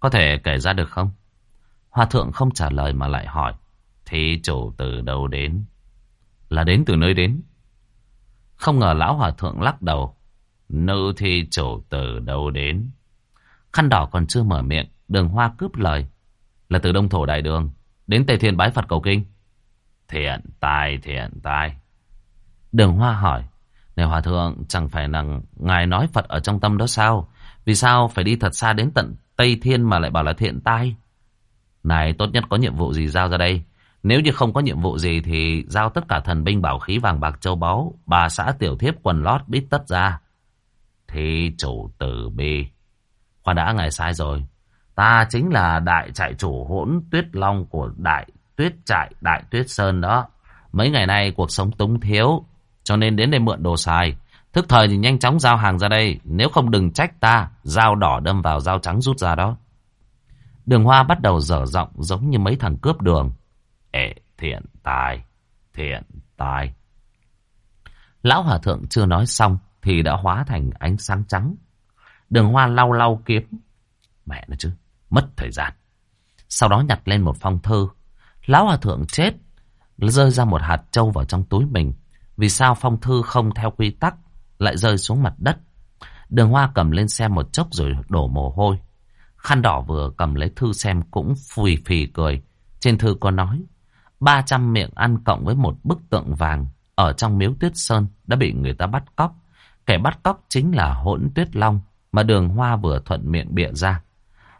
Có thể kể ra được không? Hòa thượng không trả lời mà lại hỏi. Thí chủ từ đâu đến? Là đến từ nơi đến. Không ngờ lão hòa thượng lắc đầu. Nữ thi chủ từ đâu đến? Khăn đỏ còn chưa mở miệng, đường hoa cướp lời. Là từ Đông Thổ Đại Đường, đến Tây Thiên bái Phật cầu kinh. Thiện tai, thiện tai. Đường hoa hỏi, này hòa thượng chẳng phải là ngài nói Phật ở trong tâm đó sao? Vì sao phải đi thật xa đến tận Tây Thiên mà lại bảo là thiện tai? Này tốt nhất có nhiệm vụ gì giao ra đây? Nếu như không có nhiệm vụ gì thì giao tất cả thần binh bảo khí vàng bạc châu báu, bà xã tiểu thiếp quần lót bít tất ra. Thì chủ tử bi. Khoan đã ngài sai rồi. Ta chính là đại trại chủ hỗn tuyết long của đại tuyết trại đại tuyết sơn đó. Mấy ngày nay cuộc sống túng thiếu. Cho nên đến đây mượn đồ xài. Thức thời thì nhanh chóng giao hàng ra đây. Nếu không đừng trách ta. Dao đỏ đâm vào dao trắng rút ra đó. Đường hoa bắt đầu dở giọng giống như mấy thằng cướp đường. Ê, thiện tài, thiện tài. Lão hòa thượng chưa nói xong thì đã hóa thành ánh sáng trắng. Đường hoa lau lau kiếm. Mẹ nó chứ, mất thời gian. Sau đó nhặt lên một phong thư. Lão hòa thượng chết, rơi ra một hạt trâu vào trong túi mình. Vì sao phong thư không theo quy tắc, lại rơi xuống mặt đất. Đường hoa cầm lên xem một chốc rồi đổ mồ hôi. Khăn đỏ vừa cầm lấy thư xem cũng phì phì cười. Trên thư có nói, 300 miệng ăn cộng với một bức tượng vàng ở trong miếu tuyết sơn đã bị người ta bắt cóc. Kẻ bắt cóc chính là hỗn tuyết long mà đường hoa vừa thuận miệng bịa ra.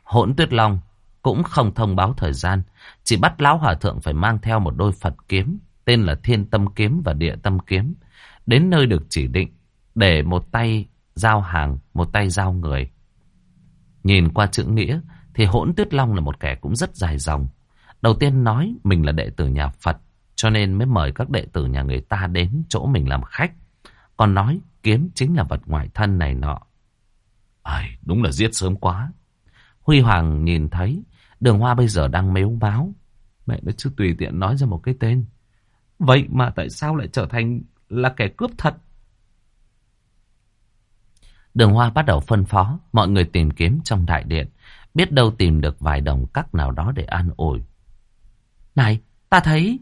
Hỗn tuyết long cũng không thông báo thời gian, chỉ bắt lão hòa thượng phải mang theo một đôi Phật kiếm, tên là Thiên Tâm Kiếm và Địa Tâm Kiếm, đến nơi được chỉ định, để một tay giao hàng, một tay giao người. Nhìn qua chữ nghĩa, thì hỗn tuyết long là một kẻ cũng rất dài dòng. Đầu tiên nói mình là đệ tử nhà Phật, cho nên mới mời các đệ tử nhà người ta đến chỗ mình làm khách. Còn nói kiếm chính là vật ngoại thân này nọ. Ai, đúng là giết sớm quá. Huy Hoàng nhìn thấy đường hoa bây giờ đang mếu báo. Mẹ nó chứ tùy tiện nói ra một cái tên. Vậy mà tại sao lại trở thành là kẻ cướp thật? Đường hoa bắt đầu phân phó mọi người tìm kiếm trong đại điện. Biết đâu tìm được vài đồng cắc nào đó để an ủi. Này, ta thấy...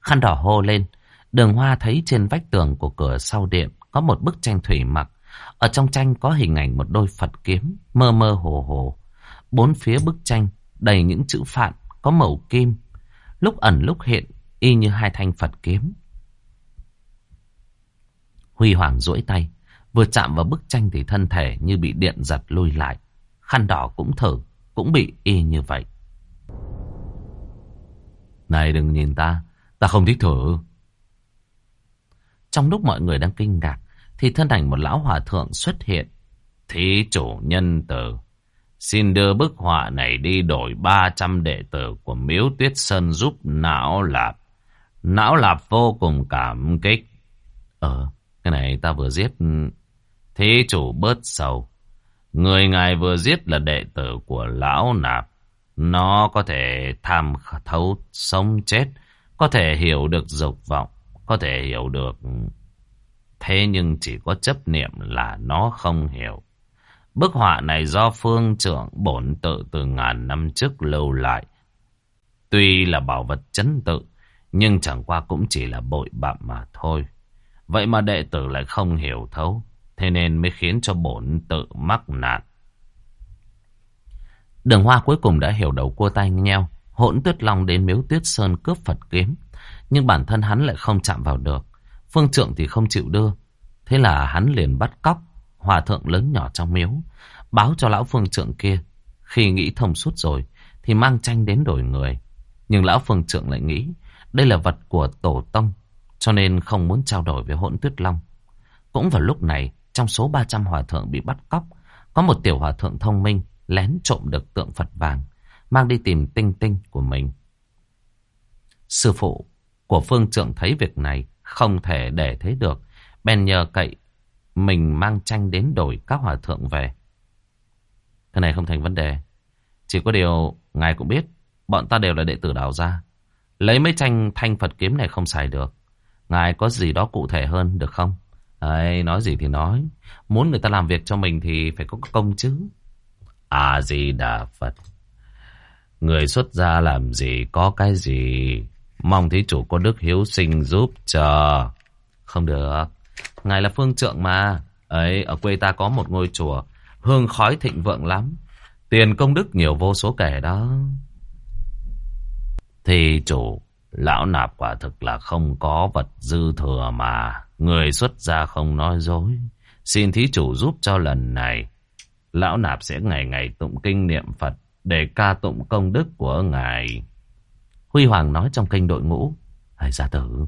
Khăn đỏ hô lên. Đường hoa thấy trên vách tường của cửa sau điện có một bức tranh thủy mặc. Ở trong tranh có hình ảnh một đôi Phật kiếm, mơ mơ hồ hồ. Bốn phía bức tranh đầy những chữ phạn có màu kim. Lúc ẩn lúc hiện, y như hai thanh Phật kiếm. Huy Hoàng duỗi tay, vừa chạm vào bức tranh thì thân thể như bị điện giật lùi lại. Khăn đỏ cũng thử, cũng bị y như vậy. Này đừng nhìn ta, ta không thích thử. Trong lúc mọi người đang kinh ngạc, thì thân ảnh một lão hòa thượng xuất hiện. Thí chủ nhân tử, xin đưa bức họa này đi đổi 300 đệ tử của Miếu Tuyết Sơn giúp Não Lạp. Não Lạp vô cùng cảm kích. Ờ, cái này ta vừa giết... Ừ, thế chủ bớt sầu. Người ngài vừa giết là đệ tử của Lão Nạp. Nó có thể tham thấu sống chết, có thể hiểu được dục vọng, có thể hiểu được... Thế nhưng chỉ có chấp niệm là nó không hiểu. Bức họa này do phương trưởng bổn tự từ ngàn năm trước lâu lại. Tuy là bảo vật chấn tự, nhưng chẳng qua cũng chỉ là bội bạm mà thôi. Vậy mà đệ tử lại không hiểu thấu, thế nên mới khiến cho bổn tự mắc nạn. Đường Hoa cuối cùng đã hiểu đầu cua tay nheo. Hỗn tuyết long đến miếu tuyết sơn cướp Phật kiếm. Nhưng bản thân hắn lại không chạm vào được. Phương trượng thì không chịu đưa. Thế là hắn liền bắt cóc hòa thượng lớn nhỏ trong miếu. Báo cho lão phương trượng kia. Khi nghĩ thông suốt rồi thì mang tranh đến đổi người. Nhưng lão phương trượng lại nghĩ đây là vật của tổ tông. Cho nên không muốn trao đổi với hỗn tuyết long. Cũng vào lúc này trong số 300 hòa thượng bị bắt cóc có một tiểu hòa thượng thông minh lén trộm được tượng Phật vàng, mang đi tìm tinh tinh của mình. Sư phụ của Phương Trượng thấy việc này không thể để thế được, bèn nhờ cậy mình mang tranh đến đổi các hòa thượng về. Cái này không thành vấn đề. Chỉ có điều, ngài cũng biết, bọn ta đều là đệ tử đạo gia. Lấy mấy tranh thanh Phật kiếm này không xài được. Ngài có gì đó cụ thể hơn được không? Đấy, nói gì thì nói. Muốn người ta làm việc cho mình thì phải có công chứ. À gì đà Phật. Người xuất gia làm gì có cái gì. Mong thí chủ có đức hiếu sinh giúp chờ. Không được. Ngài là phương trượng mà. Ấy, ở quê ta có một ngôi chùa. Hương khói thịnh vượng lắm. Tiền công đức nhiều vô số kẻ đó. Thì chủ, lão nạp quả thực là không có vật dư thừa mà. Người xuất gia không nói dối. Xin thí chủ giúp cho lần này. Lão nạp sẽ ngày ngày tụng kinh niệm Phật để ca tụng công đức của ngài. Huy Hoàng nói trong kênh đội ngũ. Hãy gia tử,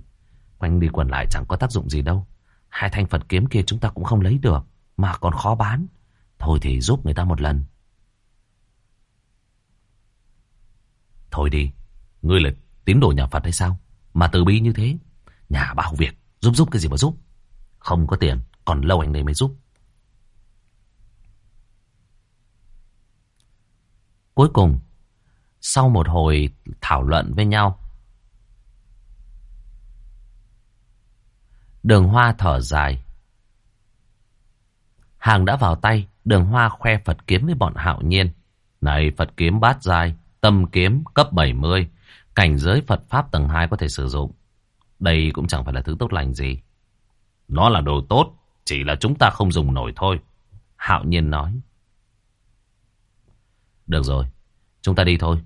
quanh đi quần lại chẳng có tác dụng gì đâu. Hai thanh Phật kiếm kia chúng ta cũng không lấy được, mà còn khó bán. Thôi thì giúp người ta một lần. Thôi đi, ngươi là tín đồ nhà Phật hay sao? Mà từ bi như thế, nhà bao việc, giúp giúp cái gì mà giúp. Không có tiền, còn lâu anh đây mới giúp. Cuối cùng, sau một hồi thảo luận với nhau, Đường Hoa thở dài. Hàng đã vào tay, đường Hoa khoe Phật kiếm với bọn hạo nhiên. Này Phật kiếm bát dài, tâm kiếm cấp 70, cảnh giới Phật Pháp tầng 2 có thể sử dụng. Đây cũng chẳng phải là thứ tốt lành gì. Nó là đồ tốt, chỉ là chúng ta không dùng nổi thôi. Hạo nhiên nói. Được rồi, chúng ta đi thôi.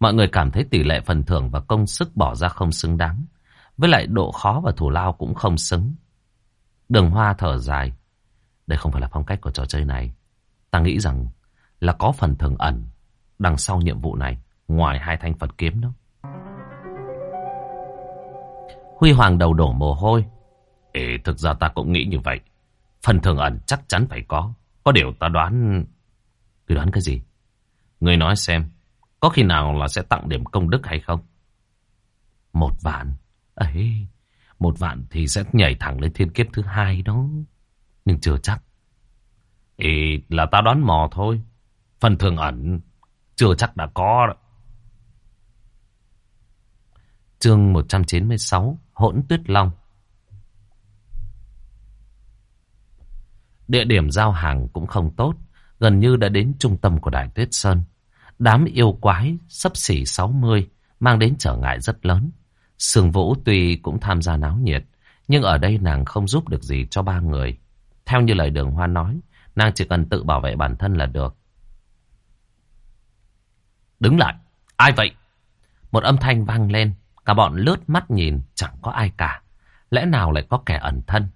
Mọi người cảm thấy tỷ lệ phần thưởng và công sức bỏ ra không xứng đáng. Với lại độ khó và thủ lao cũng không xứng. Đường hoa thở dài. Đây không phải là phong cách của trò chơi này. Ta nghĩ rằng là có phần thường ẩn đằng sau nhiệm vụ này. Ngoài hai thanh Phật kiếm đó. Huy Hoàng đầu đổ mồ hôi. Ê, thực ra ta cũng nghĩ như vậy. Phần thường ẩn chắc chắn phải có. Có điều ta đoán... cứ đoán cái gì? người nói xem. Có khi nào là sẽ tặng điểm công đức hay không? Một vạn. Ấy, một vạn thì sẽ nhảy thẳng lên thiên kiếp thứ hai đó. Nhưng chưa chắc. Ý là ta đoán mò thôi. Phần thường ẩn chưa chắc đã có. Đó. Chương 196 Hỗn Tuyết Long Địa điểm giao hàng cũng không tốt, gần như đã đến trung tâm của Đại Tuyết Sơn. Đám yêu quái sấp xỉ 60 mang đến trở ngại rất lớn. Sương Vũ tuy cũng tham gia náo nhiệt, nhưng ở đây nàng không giúp được gì cho ba người. Theo như lời đường hoa nói, nàng chỉ cần tự bảo vệ bản thân là được. Đứng lại, ai vậy? Một âm thanh vang lên, cả bọn lướt mắt nhìn, chẳng có ai cả. Lẽ nào lại có kẻ ẩn thân?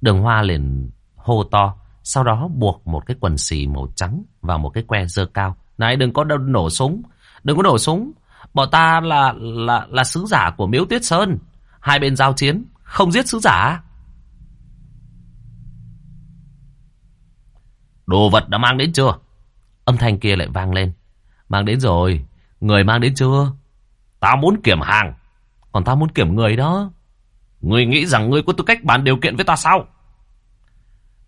Đường hoa liền hô to, sau đó buộc một cái quần xì màu trắng vào một cái que dơ cao. Này đừng có nổ súng, đừng có nổ súng. Bọn ta là là là sứ giả của Miếu Tuyết Sơn. Hai bên giao chiến, không giết sứ giả. Đồ vật đã mang đến chưa? Âm thanh kia lại vang lên. Mang đến rồi. Người mang đến chưa? Ta muốn kiểm hàng. Còn ta muốn kiểm người đó. Người nghĩ rằng ngươi có tư cách bàn điều kiện với ta sao?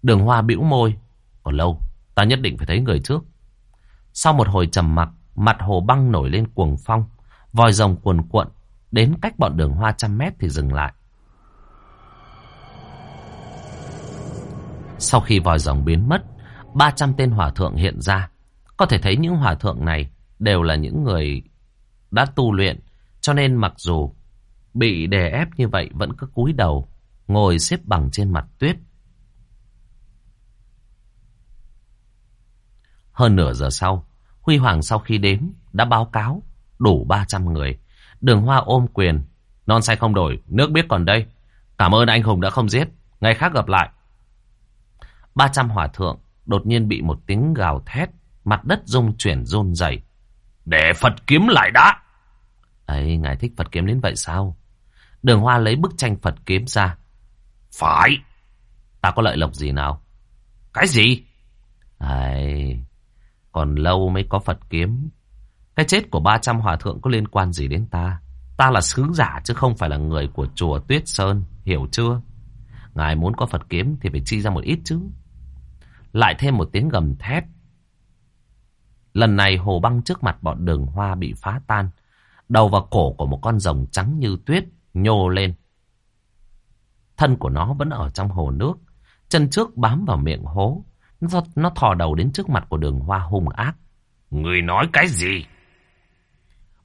Đường hoa bĩu môi. Còn lâu, ta nhất định phải thấy người trước. Sau một hồi trầm mặc, mặt hồ băng nổi lên cuồng phong. Vòi rồng cuồn cuộn, đến cách bọn đường hoa trăm mét thì dừng lại. Sau khi vòi rồng biến mất, 300 tên hòa thượng hiện ra. Có thể thấy những hòa thượng này đều là những người đã tu luyện, cho nên mặc dù bị đè ép như vậy vẫn cứ cúi đầu, ngồi xếp bằng trên mặt tuyết. Hơn nửa giờ sau, Huy Hoàng sau khi đếm đã báo cáo đủ 300 người. Đường Hoa ôm quyền, non say không đổi, nước biết còn đây. Cảm ơn anh Hùng đã không giết, ngày khác gặp lại. 300 hỏa thượng đột nhiên bị một tiếng gào thét, mặt đất rung chuyển rôn rẩy. Để Phật kiếm lại đã. Ấy, ngài thích Phật kiếm đến vậy sao? Đường Hoa lấy bức tranh Phật kiếm ra. Phải. Ta có lợi lộc gì nào? Cái gì? Ấy, còn lâu mới có Phật kiếm. Cái chết của 300 hòa thượng có liên quan gì đến ta? Ta là sứ giả chứ không phải là người của chùa Tuyết Sơn, hiểu chưa? Ngài muốn có Phật kiếm thì phải chi ra một ít chứ. Lại thêm một tiếng gầm thét, Lần này hồ băng trước mặt bọn đường hoa bị phá tan. Đầu và cổ của một con rồng trắng như tuyết nhô lên. Thân của nó vẫn ở trong hồ nước. Chân trước bám vào miệng hố. Nó, nó thò đầu đến trước mặt của đường hoa hung ác. Người nói cái gì?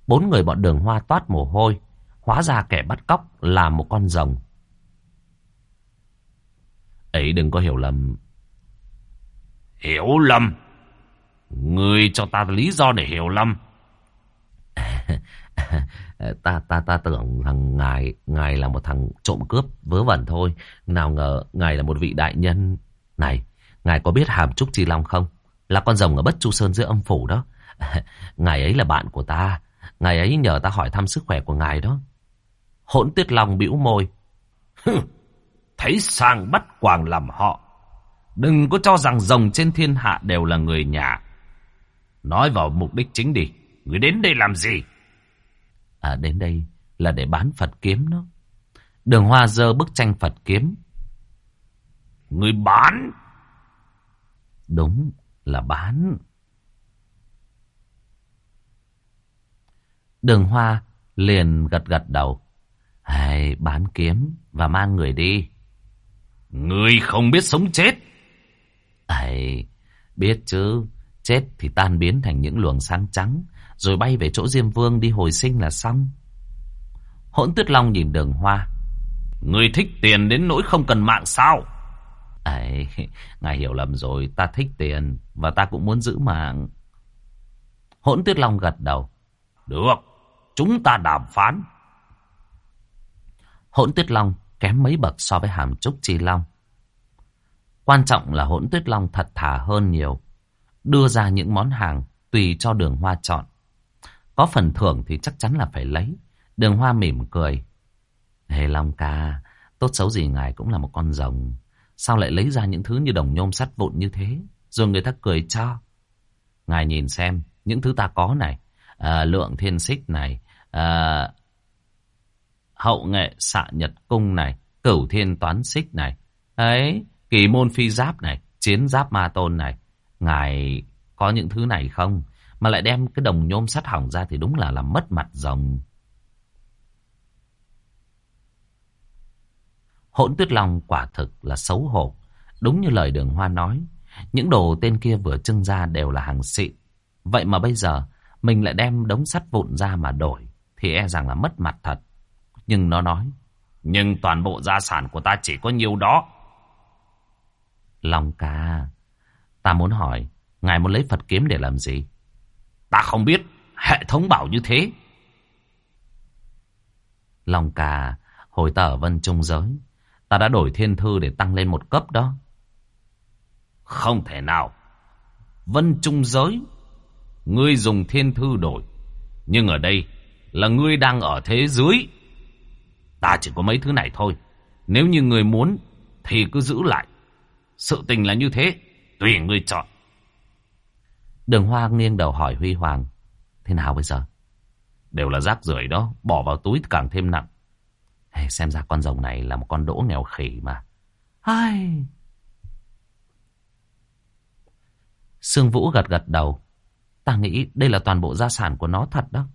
Bốn người bọn đường hoa toát mồ hôi. Hóa ra kẻ bắt cóc là một con rồng. Ấy đừng có hiểu lầm. Hiểu lầm? Người cho ta lý do để hiểu lầm. [LAUGHS] ta ta ta tưởng rằng ngài ngài là một thằng trộm cướp vớ vẩn thôi nào ngờ ngài là một vị đại nhân này ngài có biết hàm trúc chi long không? Là con rồng ở bất chu sơn giữa âm phủ đó. [LAUGHS] Ngài ấy là bạn của ta. Ngài ấy nhờ ta hỏi thăm sức khỏe của ngài đó. Hỗn tuyết long bĩu môi. Thấy sang bắt quàng làm họ. Đừng có cho rằng rồng trên thiên hạ đều là người nhà. Nói vào mục đích chính đi. Người đến đây làm gì? À đến đây là để bán Phật kiếm đó. Đường Hoa dơ bức tranh Phật kiếm. Người bán? Đúng là bán. Đường Hoa liền gật gật đầu. Hay bán kiếm và mang người đi. Người không biết sống chết. Ấy, biết chứ. Chết thì tan biến thành những luồng sáng trắng rồi bay về chỗ Diêm Vương đi hồi sinh là xong. Hỗn Tuyết Long nhìn đường hoa. Người thích tiền đến nỗi không cần mạng sao? Ấy, ngài hiểu lầm rồi, ta thích tiền và ta cũng muốn giữ mạng. Hỗn Tuyết Long gật đầu. Được, chúng ta đàm phán. Hỗn Tuyết Long kém mấy bậc so với hàm trúc chi long. Quan trọng là hỗn Tuyết Long thật thà hơn nhiều. Đưa ra những món hàng tùy cho đường hoa chọn. Có phần thưởng thì chắc chắn là phải lấy. Đường hoa mỉm cười. Hề Long ca, tốt xấu gì ngài cũng là một con rồng. Sao lại lấy ra những thứ như đồng nhôm sắt vụn như thế? Rồi người ta cười cho. Ngài nhìn xem, những thứ ta có này. À, lượng thiên xích này. À, hậu nghệ xạ nhật cung này. Cửu thiên toán xích này. Ấy, kỳ môn phi giáp này. Chiến giáp ma tôn này. Ngài có những thứ này không? Mà lại đem cái đồng nhôm sắt hỏng ra thì đúng là làm mất mặt rồng. Hỗn tuyết long quả thực là xấu hổ. Đúng như lời đường hoa nói. Những đồ tên kia vừa trưng ra đều là hàng xịn. Vậy mà bây giờ mình lại đem đống sắt vụn ra mà đổi. Thì e rằng là mất mặt thật. Nhưng nó nói. Nhưng toàn bộ gia sản của ta chỉ có nhiêu đó. Long ca. Ta muốn hỏi. Ngài muốn lấy Phật kiếm để làm gì? Ta không biết. Hệ thống bảo như thế. Long ca, hồi ta ở Vân Trung Giới, ta đã đổi thiên thư để tăng lên một cấp đó. Không thể nào. Vân Trung Giới, ngươi dùng thiên thư đổi. Nhưng ở đây là ngươi đang ở thế dưới. Ta chỉ có mấy thứ này thôi. Nếu như người muốn thì cứ giữ lại. Sự tình là như thế, tùy ngươi chọn. Đường Hoa nghiêng đầu hỏi Huy Hoàng. Thế nào bây giờ? Đều là rác rưởi đó, bỏ vào túi càng thêm nặng. Hey, xem ra con rồng này là một con đỗ nghèo khỉ mà. Ai... Sương Vũ gật gật đầu. Ta nghĩ đây là toàn bộ gia sản của nó thật đó.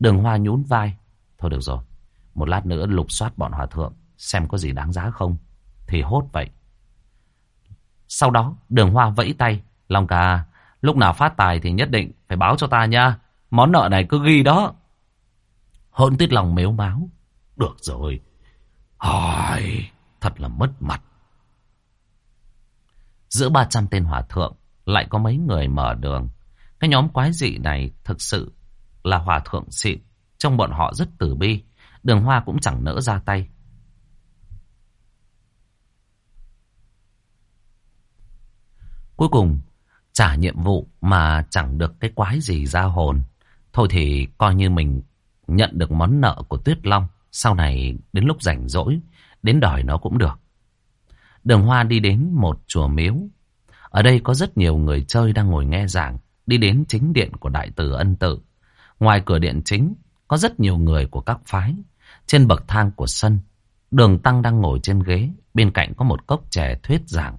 Đường Hoa nhún vai. Thôi được rồi. Một lát nữa lục soát bọn hòa thượng. Xem có gì đáng giá không. Thì hốt vậy. Sau đó đường Hoa vẫy tay. Long ca Lúc nào phát tài thì nhất định phải báo cho ta nha. Món nợ này cứ ghi đó. Hôn tít lòng mếu máu. Được rồi. Hỏi, thật là mất mặt. Giữa 300 tên hòa thượng lại có mấy người mở đường. Cái nhóm quái dị này thực sự là hòa thượng xịn. Trong bọn họ rất tử bi. Đường hoa cũng chẳng nỡ ra tay. Cuối cùng, trả nhiệm vụ mà chẳng được cái quái gì ra hồn. Thôi thì coi như mình nhận được món nợ của Tuyết Long. Sau này đến lúc rảnh rỗi, đến đòi nó cũng được. Đường Hoa đi đến một chùa miếu. Ở đây có rất nhiều người chơi đang ngồi nghe giảng, đi đến chính điện của Đại tử Ân Tự. Ngoài cửa điện chính, có rất nhiều người của các phái. Trên bậc thang của sân, đường Tăng đang ngồi trên ghế, bên cạnh có một cốc chè thuyết giảng.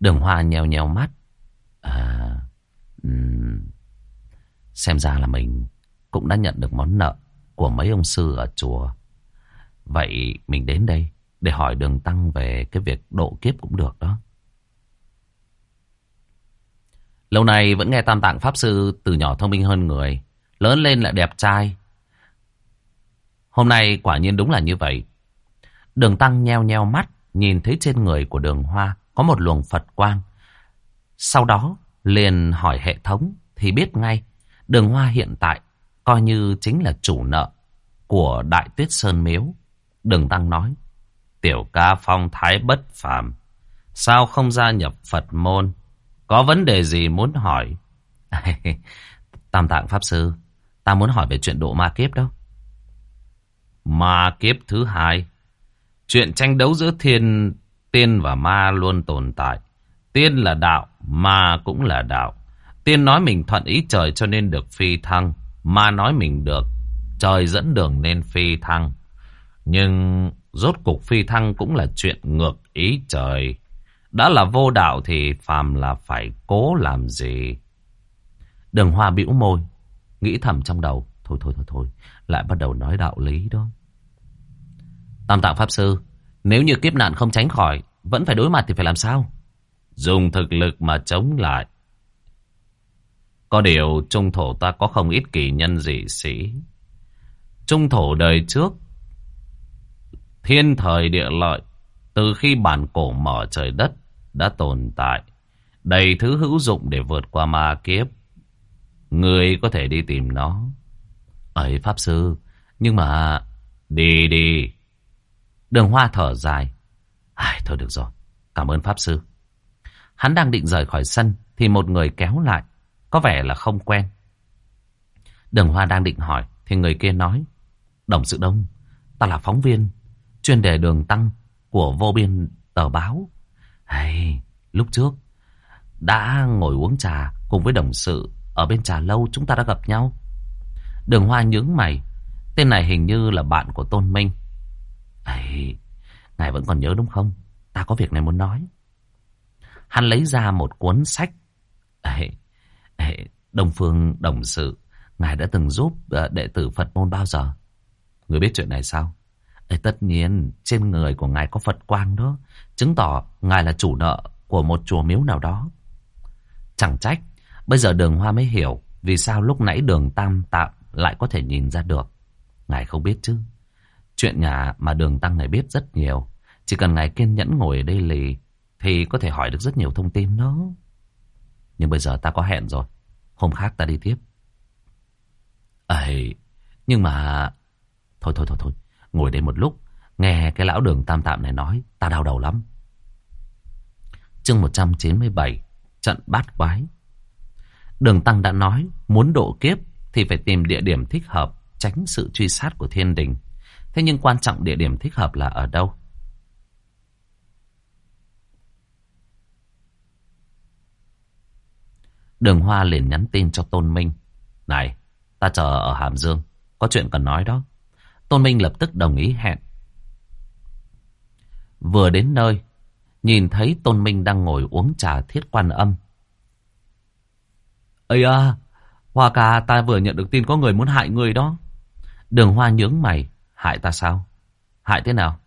Đường Hoa nhèo nhèo mắt. À, um, xem ra là mình cũng đã nhận được món nợ của mấy ông sư ở chùa. Vậy mình đến đây để hỏi đường tăng về cái việc độ kiếp cũng được đó. Lâu nay vẫn nghe Tam Tạng Pháp Sư từ nhỏ thông minh hơn người. Lớn lên lại đẹp trai. Hôm nay quả nhiên đúng là như vậy. Đường Tăng nheo nheo mắt, nhìn thấy trên người của đường hoa có một luồng Phật quang. Sau đó liền hỏi hệ thống thì biết ngay đường hoa hiện tại coi như chính là chủ nợ của Đại Tuyết Sơn Miếu. Đường Tăng nói, tiểu ca phong thái bất phàm, sao không gia nhập Phật môn? Có vấn đề gì muốn hỏi? [LAUGHS] Tam tạng Pháp Sư, ta muốn hỏi về chuyện độ ma kiếp đâu. Ma kiếp thứ hai. Chuyện tranh đấu giữa thiên tiên và ma luôn tồn tại. Tiên là đạo, ma cũng là đạo. Tiên nói mình thuận ý trời cho nên được phi thăng. Ma nói mình được, trời dẫn đường nên phi thăng. Nhưng rốt cục phi thăng cũng là chuyện ngược ý trời. Đã là vô đạo thì phàm là phải cố làm gì? Đường hoa bĩu môi, nghĩ thầm trong đầu. Thôi thôi thôi thôi, lại bắt đầu nói đạo lý đó. Tam tạng Pháp Sư, nếu như kiếp nạn không tránh khỏi, vẫn phải đối mặt thì phải làm sao? Dùng thực lực mà chống lại. Có điều trung thổ ta có không ít kỳ nhân dị sĩ. Trung thổ đời trước, thiên thời địa lợi, từ khi bản cổ mở trời đất, đã tồn tại, đầy thứ hữu dụng để vượt qua ma kiếp. Người có thể đi tìm nó. Ấy Pháp Sư, nhưng mà... Đi đi. Đường Hoa thở dài. Ai, thôi được rồi, cảm ơn Pháp Sư. Hắn đang định rời khỏi sân, thì một người kéo lại, có vẻ là không quen. Đường Hoa đang định hỏi, thì người kia nói. Đồng sự đông, ta là phóng viên, chuyên đề đường tăng của vô biên tờ báo. Hay, lúc trước đã ngồi uống trà cùng với đồng sự ở bên trà lâu chúng ta đã gặp nhau. Đường Hoa nhướng mày, tên này hình như là bạn của Tôn Minh. Hey, ngài vẫn còn nhớ đúng không? Ta có việc này muốn nói. Hắn lấy ra một cuốn sách. Hey. Đông Phương Đồng Sự, ngài đã từng giúp ờ, đệ tử Phật môn bao giờ? Người biết chuyện này sao? Ê, tất nhiên, trên người của ngài có Phật quang đó, chứng tỏ ngài là chủ nợ của một chùa miếu nào đó. Chẳng trách, bây giờ đường hoa mới hiểu vì sao lúc nãy đường tam tạm lại có thể nhìn ra được. Ngài không biết chứ. Chuyện nhà mà đường tăng này biết rất nhiều. Chỉ cần ngài kiên nhẫn ngồi ở đây lì thì có thể hỏi được rất nhiều thông tin đó. Nhưng bây giờ ta có hẹn rồi. Hôm khác ta đi tiếp. Ấy, nhưng mà... Thôi thôi thôi thôi. Ngồi đây một lúc, nghe cái lão đường tam tạm này nói, ta đau đầu lắm. Chương 197, trận bát quái. Đường Tăng đã nói, muốn độ kiếp thì phải tìm địa điểm thích hợp, tránh sự truy sát của thiên đình. Thế nhưng quan trọng địa điểm thích hợp là ở đâu? Đường Hoa liền nhắn tin cho Tôn Minh. Này, ta chờ ở Hàm Dương, có chuyện cần nói đó. Tôn Minh lập tức đồng ý hẹn. Vừa đến nơi, nhìn thấy Tôn Minh đang ngồi uống trà thiết quan âm. Ây à, Hoa ca ta vừa nhận được tin có người muốn hại người đó. Đường Hoa nhướng mày, hại ta sao? Hại thế nào?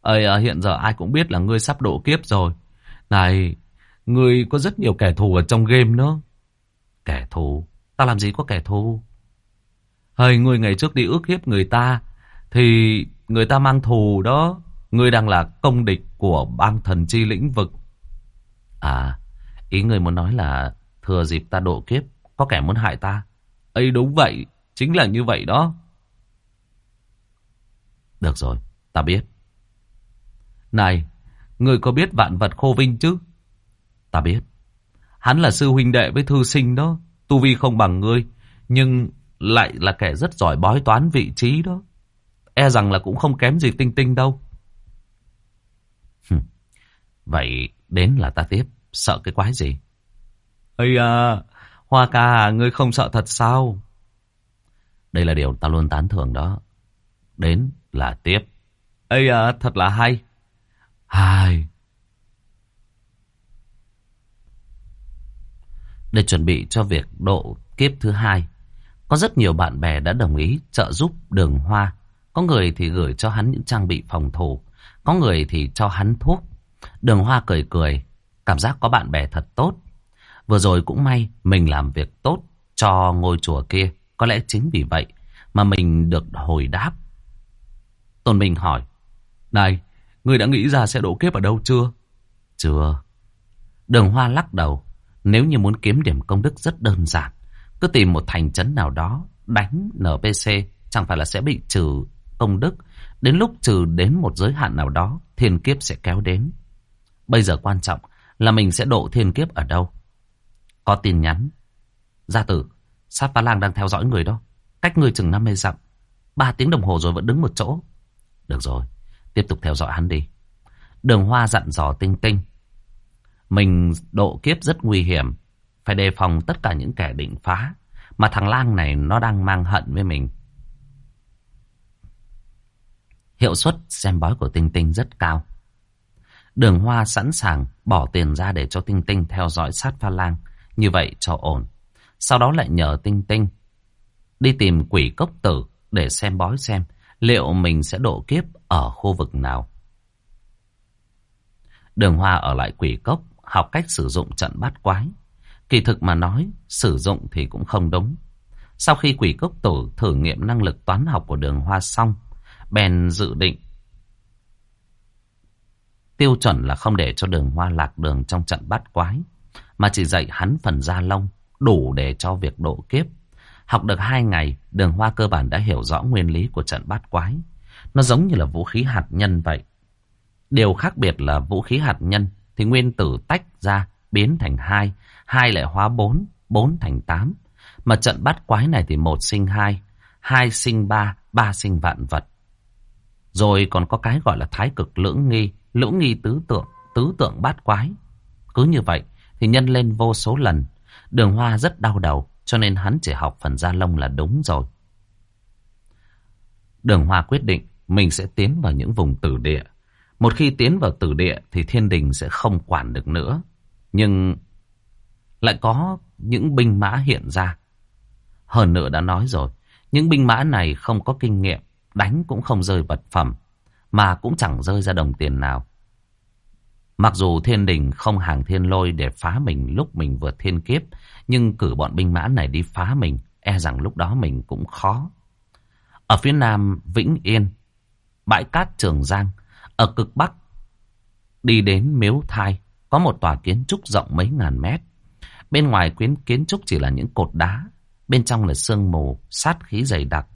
Ây à, hiện giờ ai cũng biết là ngươi sắp độ kiếp rồi. Này, ngươi có rất nhiều kẻ thù ở trong game nữa. Kẻ thù? Ta làm gì có kẻ thù? Hời người ngày trước đi ước hiếp người ta, Thì người ta mang thù đó Người đang là công địch của bang thần chi lĩnh vực À Ý người muốn nói là, Thừa dịp ta độ kiếp, Có kẻ muốn hại ta ấy đúng vậy, Chính là như vậy đó Được rồi, Ta biết Này, Người có biết vạn vật khô vinh chứ Ta biết Hắn là sư huynh đệ với thư sinh đó Tu vi không bằng ngươi Nhưng lại là kẻ rất giỏi bói toán vị trí đó. E rằng là cũng không kém gì tinh tinh đâu. Vậy đến là ta tiếp, sợ cái quái gì? Ây à, Hoa ca, ngươi không sợ thật sao? Đây là điều ta luôn tán thưởng đó. Đến là tiếp. Ây à, thật là hay. Hai. Để chuẩn bị cho việc độ kiếp thứ hai, có rất nhiều bạn bè đã đồng ý trợ giúp đường hoa. Có người thì gửi cho hắn những trang bị phòng thủ, có người thì cho hắn thuốc. Đường hoa cười cười, cảm giác có bạn bè thật tốt. Vừa rồi cũng may mình làm việc tốt cho ngôi chùa kia. Có lẽ chính vì vậy mà mình được hồi đáp. Tôn Minh hỏi, Này, người đã nghĩ ra sẽ độ kiếp ở đâu chưa? Chưa. Đường Hoa lắc đầu, nếu như muốn kiếm điểm công đức rất đơn giản. Cứ tìm một thành trấn nào đó, đánh NPC, chẳng phải là sẽ bị trừ công đức. Đến lúc trừ đến một giới hạn nào đó, thiên kiếp sẽ kéo đến. Bây giờ quan trọng là mình sẽ độ thiên kiếp ở đâu. Có tin nhắn. Gia tử, sát phá lang đang theo dõi người đó. Cách người chừng 50 dặm. Ba tiếng đồng hồ rồi vẫn đứng một chỗ. Được rồi, tiếp tục theo dõi hắn đi. Đường Hoa dặn dò Tinh Tinh. Mình độ kiếp rất nguy hiểm. Phải đề phòng tất cả những kẻ định phá. Mà thằng lang này nó đang mang hận với mình. Hiệu suất xem bói của Tinh Tinh rất cao. Đường Hoa sẵn sàng bỏ tiền ra để cho Tinh Tinh theo dõi sát pha lang. Như vậy cho ổn. Sau đó lại nhờ Tinh Tinh đi tìm quỷ cốc tử để xem bói xem liệu mình sẽ độ kiếp ở khu vực nào. Đường Hoa ở lại quỷ cốc học cách sử dụng trận bát quái. Kỳ thực mà nói, sử dụng thì cũng không đúng. Sau khi quỷ cốc tổ thử nghiệm năng lực toán học của đường Hoa xong, bèn dự định tiêu chuẩn là không để cho đường Hoa lạc đường trong trận bát quái, mà chỉ dạy hắn phần da lông, đủ để cho việc độ kiếp. Học được hai ngày, đường Hoa cơ bản đã hiểu rõ nguyên lý của trận bát quái. Nó giống như là vũ khí hạt nhân vậy. Điều khác biệt là vũ khí hạt nhân thì nguyên tử tách ra biến thành hai, hai lại hóa bốn, bốn thành tám. Mà trận bắt quái này thì một sinh hai, hai sinh ba, ba sinh vạn vật. Rồi còn có cái gọi là thái cực lưỡng nghi, lưỡng nghi tứ tượng, tứ tượng bát quái. Cứ như vậy thì nhân lên vô số lần. Đường Hoa rất đau đầu, cho nên hắn chỉ học phần gia lông là đúng rồi. Đường Hoa quyết định mình sẽ tiến vào những vùng tử địa. Một khi tiến vào tử địa thì thiên đình sẽ không quản được nữa. Nhưng lại có những binh mã hiện ra. Hơn nữa đã nói rồi, những binh mã này không có kinh nghiệm, đánh cũng không rơi vật phẩm, mà cũng chẳng rơi ra đồng tiền nào. Mặc dù thiên đình không hàng thiên lôi để phá mình lúc mình vượt thiên kiếp, nhưng cử bọn binh mã này đi phá mình, e rằng lúc đó mình cũng khó. Ở phía nam Vĩnh Yên, bãi cát Trường Giang, ở cực bắc, đi đến Miếu Thai, có một tòa kiến trúc rộng mấy ngàn mét. Bên ngoài quyến kiến trúc chỉ là những cột đá, bên trong là sương mù, sát khí dày đặc.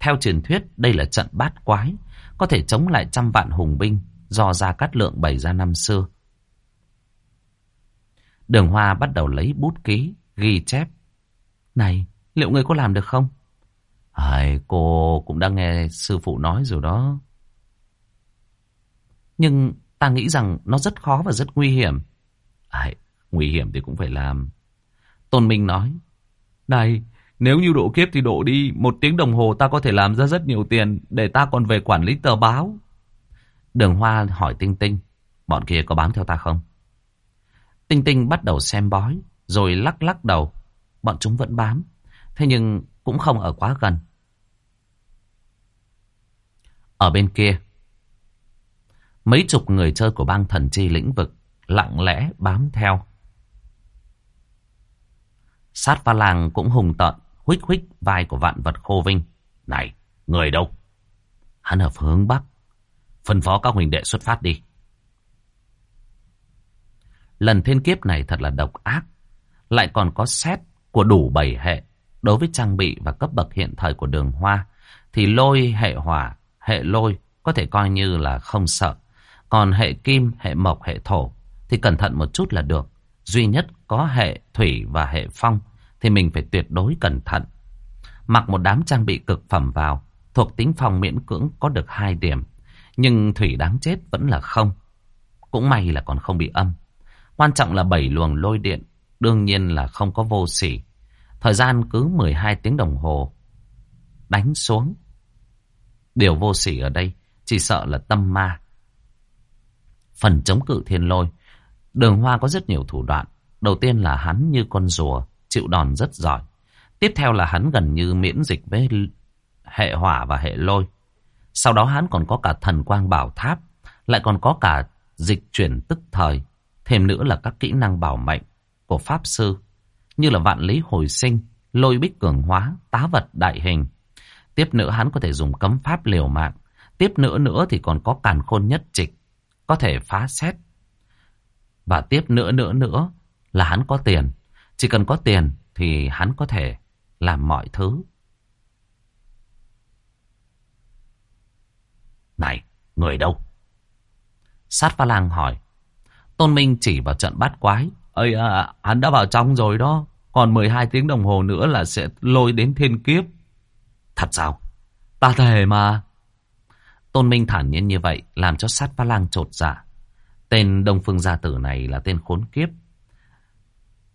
Theo truyền thuyết, đây là trận bát quái, có thể chống lại trăm vạn hùng binh do Gia Cát Lượng bày ra năm xưa. Đường Hoa bắt đầu lấy bút ký, ghi chép. Này, liệu người có làm được không? Ai, cô cũng đã nghe sư phụ nói rồi đó. Nhưng ta nghĩ rằng nó rất khó và rất nguy hiểm. Ai, nguy hiểm thì cũng phải làm. Tôn Minh nói. Này, nếu như độ kiếp thì độ đi. Một tiếng đồng hồ ta có thể làm ra rất nhiều tiền để ta còn về quản lý tờ báo. Đường Hoa hỏi Tinh Tinh. Bọn kia có bám theo ta không? Tinh Tinh bắt đầu xem bói. Rồi lắc lắc đầu. Bọn chúng vẫn bám. Thế nhưng cũng không ở quá gần. Ở bên kia, mấy chục người chơi của bang thần chi lĩnh vực lặng lẽ bám theo. Sát pha làng cũng hùng tợn, huých huých vai của vạn vật khô vinh. Này, người đâu? Hắn ở hướng bắc. Phân phó các huynh đệ xuất phát đi. Lần thiên kiếp này thật là độc ác. Lại còn có xét của đủ bảy hệ. Đối với trang bị và cấp bậc hiện thời của đường hoa. Thì lôi hệ hỏa, hệ lôi có thể coi như là không sợ. Còn hệ kim, hệ mộc, hệ thổ thì cẩn thận một chút là được. Duy nhất có hệ thủy và hệ phong thì mình phải tuyệt đối cẩn thận. Mặc một đám trang bị cực phẩm vào, thuộc tính phong miễn cưỡng có được hai điểm. Nhưng thủy đáng chết vẫn là không. Cũng may là còn không bị âm. Quan trọng là bảy luồng lôi điện, đương nhiên là không có vô sỉ. Thời gian cứ 12 tiếng đồng hồ đánh xuống. Điều vô sỉ ở đây chỉ sợ là tâm ma. Phần chống cự thiên lôi, đường hoa có rất nhiều thủ đoạn. đầu tiên là hắn như con rùa, chịu đòn rất giỏi. Tiếp theo là hắn gần như miễn dịch với hệ hỏa và hệ lôi. Sau đó hắn còn có cả thần quang bảo tháp, lại còn có cả dịch chuyển tức thời. Thêm nữa là các kỹ năng bảo mệnh của Pháp Sư, như là vạn lý hồi sinh, lôi bích cường hóa, tá vật đại hình. Tiếp nữa hắn có thể dùng cấm pháp liều mạng. Tiếp nữa nữa thì còn có càn khôn nhất trịch, có thể phá xét. Và tiếp nữa nữa nữa là hắn có tiền. Chỉ cần có tiền thì hắn có thể làm mọi thứ. Này, người đâu? Sát pha lang hỏi. Tôn Minh chỉ vào trận bát quái. Ây à, hắn đã vào trong rồi đó. Còn 12 tiếng đồng hồ nữa là sẽ lôi đến thiên kiếp. Thật sao? Ta thề mà. Tôn Minh thản nhiên như vậy làm cho sát pha lang trột dạ. Tên Đông Phương Gia Tử này là tên khốn kiếp.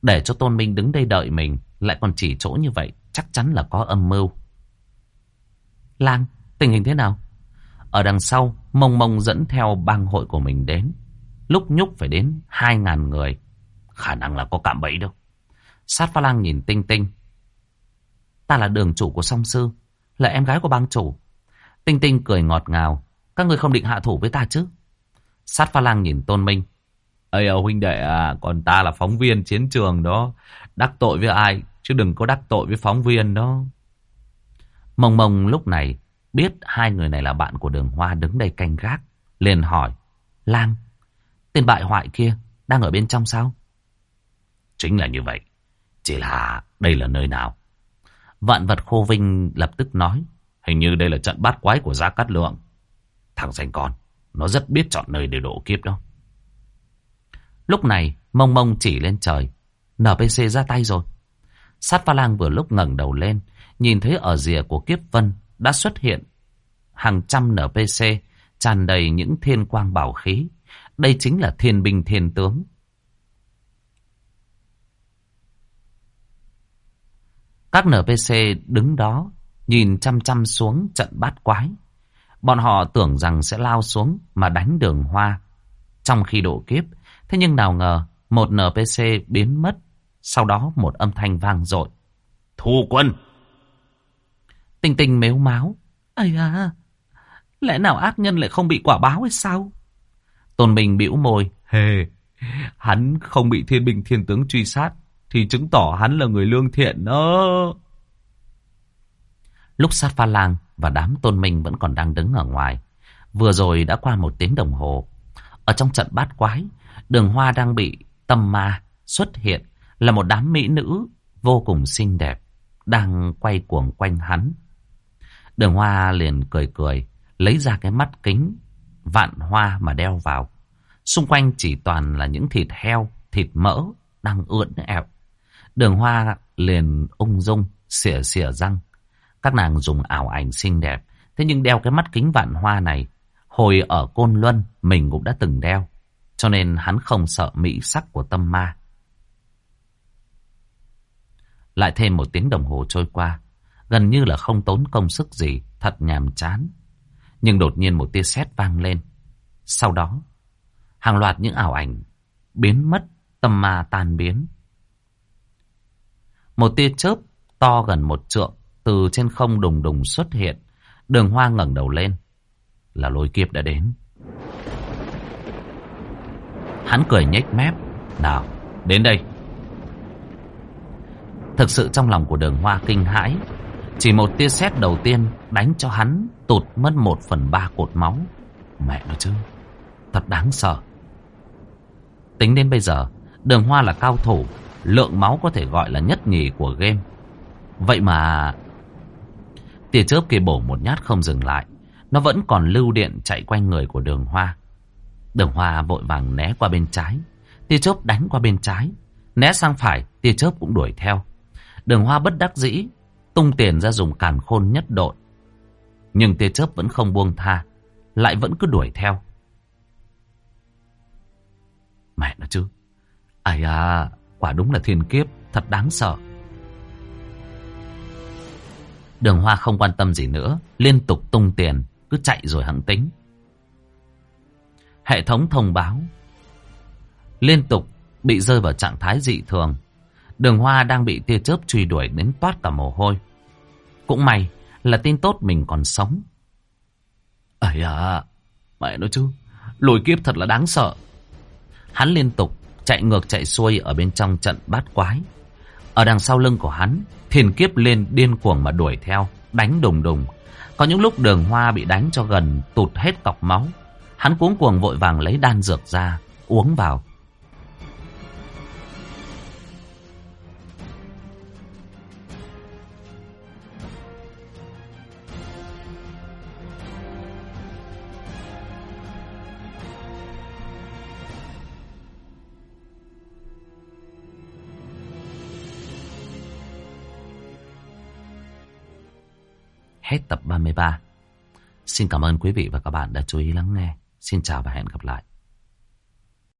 Để cho Tôn Minh đứng đây đợi mình lại còn chỉ chỗ như vậy chắc chắn là có âm mưu. Lang, tình hình thế nào? Ở đằng sau, mông mông dẫn theo bang hội của mình đến. Lúc nhúc phải đến 2.000 người. Khả năng là có cạm bẫy đâu. Sát pha lang nhìn tinh tinh. Ta là đường chủ của song sư. Là em gái của bang chủ. Tinh tinh cười ngọt ngào. Các người không định hạ thủ với ta chứ? Sát pha lang nhìn tôn minh. Ây huynh đệ à, còn ta là phóng viên chiến trường đó. Đắc tội với ai, chứ đừng có đắc tội với phóng viên đó. Mông mông lúc này biết hai người này là bạn của đường hoa đứng đây canh gác. Liền hỏi, Lang, tên bại hoại kia đang ở bên trong sao? Chính là như vậy. Chỉ là đây là nơi nào? Vạn vật khô vinh lập tức nói, hình như đây là trận bát quái của Gia Cát Lượng. Thằng danh con, nó rất biết chọn nơi để đổ kiếp đó. Lúc này, mông mông chỉ lên trời. NPC ra tay rồi. Sát pha lang vừa lúc ngẩng đầu lên, nhìn thấy ở rìa của kiếp vân đã xuất hiện hàng trăm NPC tràn đầy những thiên quang bảo khí. Đây chính là thiên binh thiên tướng. Các NPC đứng đó nhìn chăm chăm xuống trận bát quái. Bọn họ tưởng rằng sẽ lao xuống mà đánh đường hoa trong khi độ kiếp. Thế nhưng nào ngờ một NPC biến mất. Sau đó một âm thanh vang dội Thu quân! Tinh tinh mếu máu. Ây à, lẽ nào ác nhân lại không bị quả báo hay sao? Tôn Minh bĩu môi. Hề, hắn không bị thiên bình thiên tướng truy sát, thì chứng tỏ hắn là người lương thiện đó. Lúc sát pha lang và đám tôn minh vẫn còn đang đứng ở ngoài. Vừa rồi đã qua một tiếng đồng hồ. Ở trong trận bát quái, đường hoa đang bị tâm ma xuất hiện là một đám mỹ nữ vô cùng xinh đẹp đang quay cuồng quanh hắn. Đường hoa liền cười cười, lấy ra cái mắt kính, vạn hoa mà đeo vào. Xung quanh chỉ toàn là những thịt heo, thịt mỡ đang ưỡn ẹo. Đường hoa liền ung dung, xỉa xỉa răng. Các nàng dùng ảo ảnh xinh đẹp. Thế nhưng đeo cái mắt kính vạn hoa này, hồi ở Côn Luân mình cũng đã từng đeo. Cho nên hắn không sợ mỹ sắc của tâm ma. Lại thêm một tiếng đồng hồ trôi qua. Gần như là không tốn công sức gì, thật nhàm chán. Nhưng đột nhiên một tia sét vang lên. Sau đó, hàng loạt những ảo ảnh biến mất, tâm ma tan biến. Một tia chớp to gần một trượng từ trên không đùng đùng xuất hiện. Đường hoa ngẩng đầu lên. Là lôi kiếp đã đến. Hắn cười nhếch mép. Nào, đến đây. Thực sự trong lòng của đường hoa kinh hãi. Chỉ một tia sét đầu tiên đánh cho hắn tụt mất một phần ba cột máu. Mẹ nó chứ, thật đáng sợ. Tính đến bây giờ, đường hoa là cao thủ, lượng máu có thể gọi là nhất nhì của game. Vậy mà... Tia chớp kia bổ một nhát không dừng lại. Nó vẫn còn lưu điện chạy quanh người của đường hoa. Đường hoa vội vàng né qua bên trái. Tia chớp đánh qua bên trái. Né sang phải, tia chớp cũng đuổi theo. Đường hoa bất đắc dĩ, tung tiền ra dùng càn khôn nhất đội. Nhưng tia chớp vẫn không buông tha, lại vẫn cứ đuổi theo. Mẹ nó chứ, ai à, quả đúng là thiên kiếp, thật đáng sợ. Đường hoa không quan tâm gì nữa, liên tục tung tiền, cứ chạy rồi hẳn tính. Hệ thống thông báo liên tục bị rơi vào trạng thái dị thường. Đường Hoa đang bị tia chớp truy đuổi đến toát cả mồ hôi. Cũng may là tin tốt mình còn sống. Ấy à, mẹ nói chứ, lùi kiếp thật là đáng sợ. Hắn liên tục chạy ngược chạy xuôi ở bên trong trận bát quái. Ở đằng sau lưng của hắn, thiên kiếp lên điên cuồng mà đuổi theo, đánh đùng đùng. Có những lúc đường hoa bị đánh cho gần tụt hết cọc máu. Hắn cuống cuồng vội vàng lấy đan dược ra, uống vào. Hết tập 33. Xin cảm ơn quý vị và các bạn đã chú ý lắng nghe. Xin chào và hẹn gặp lại.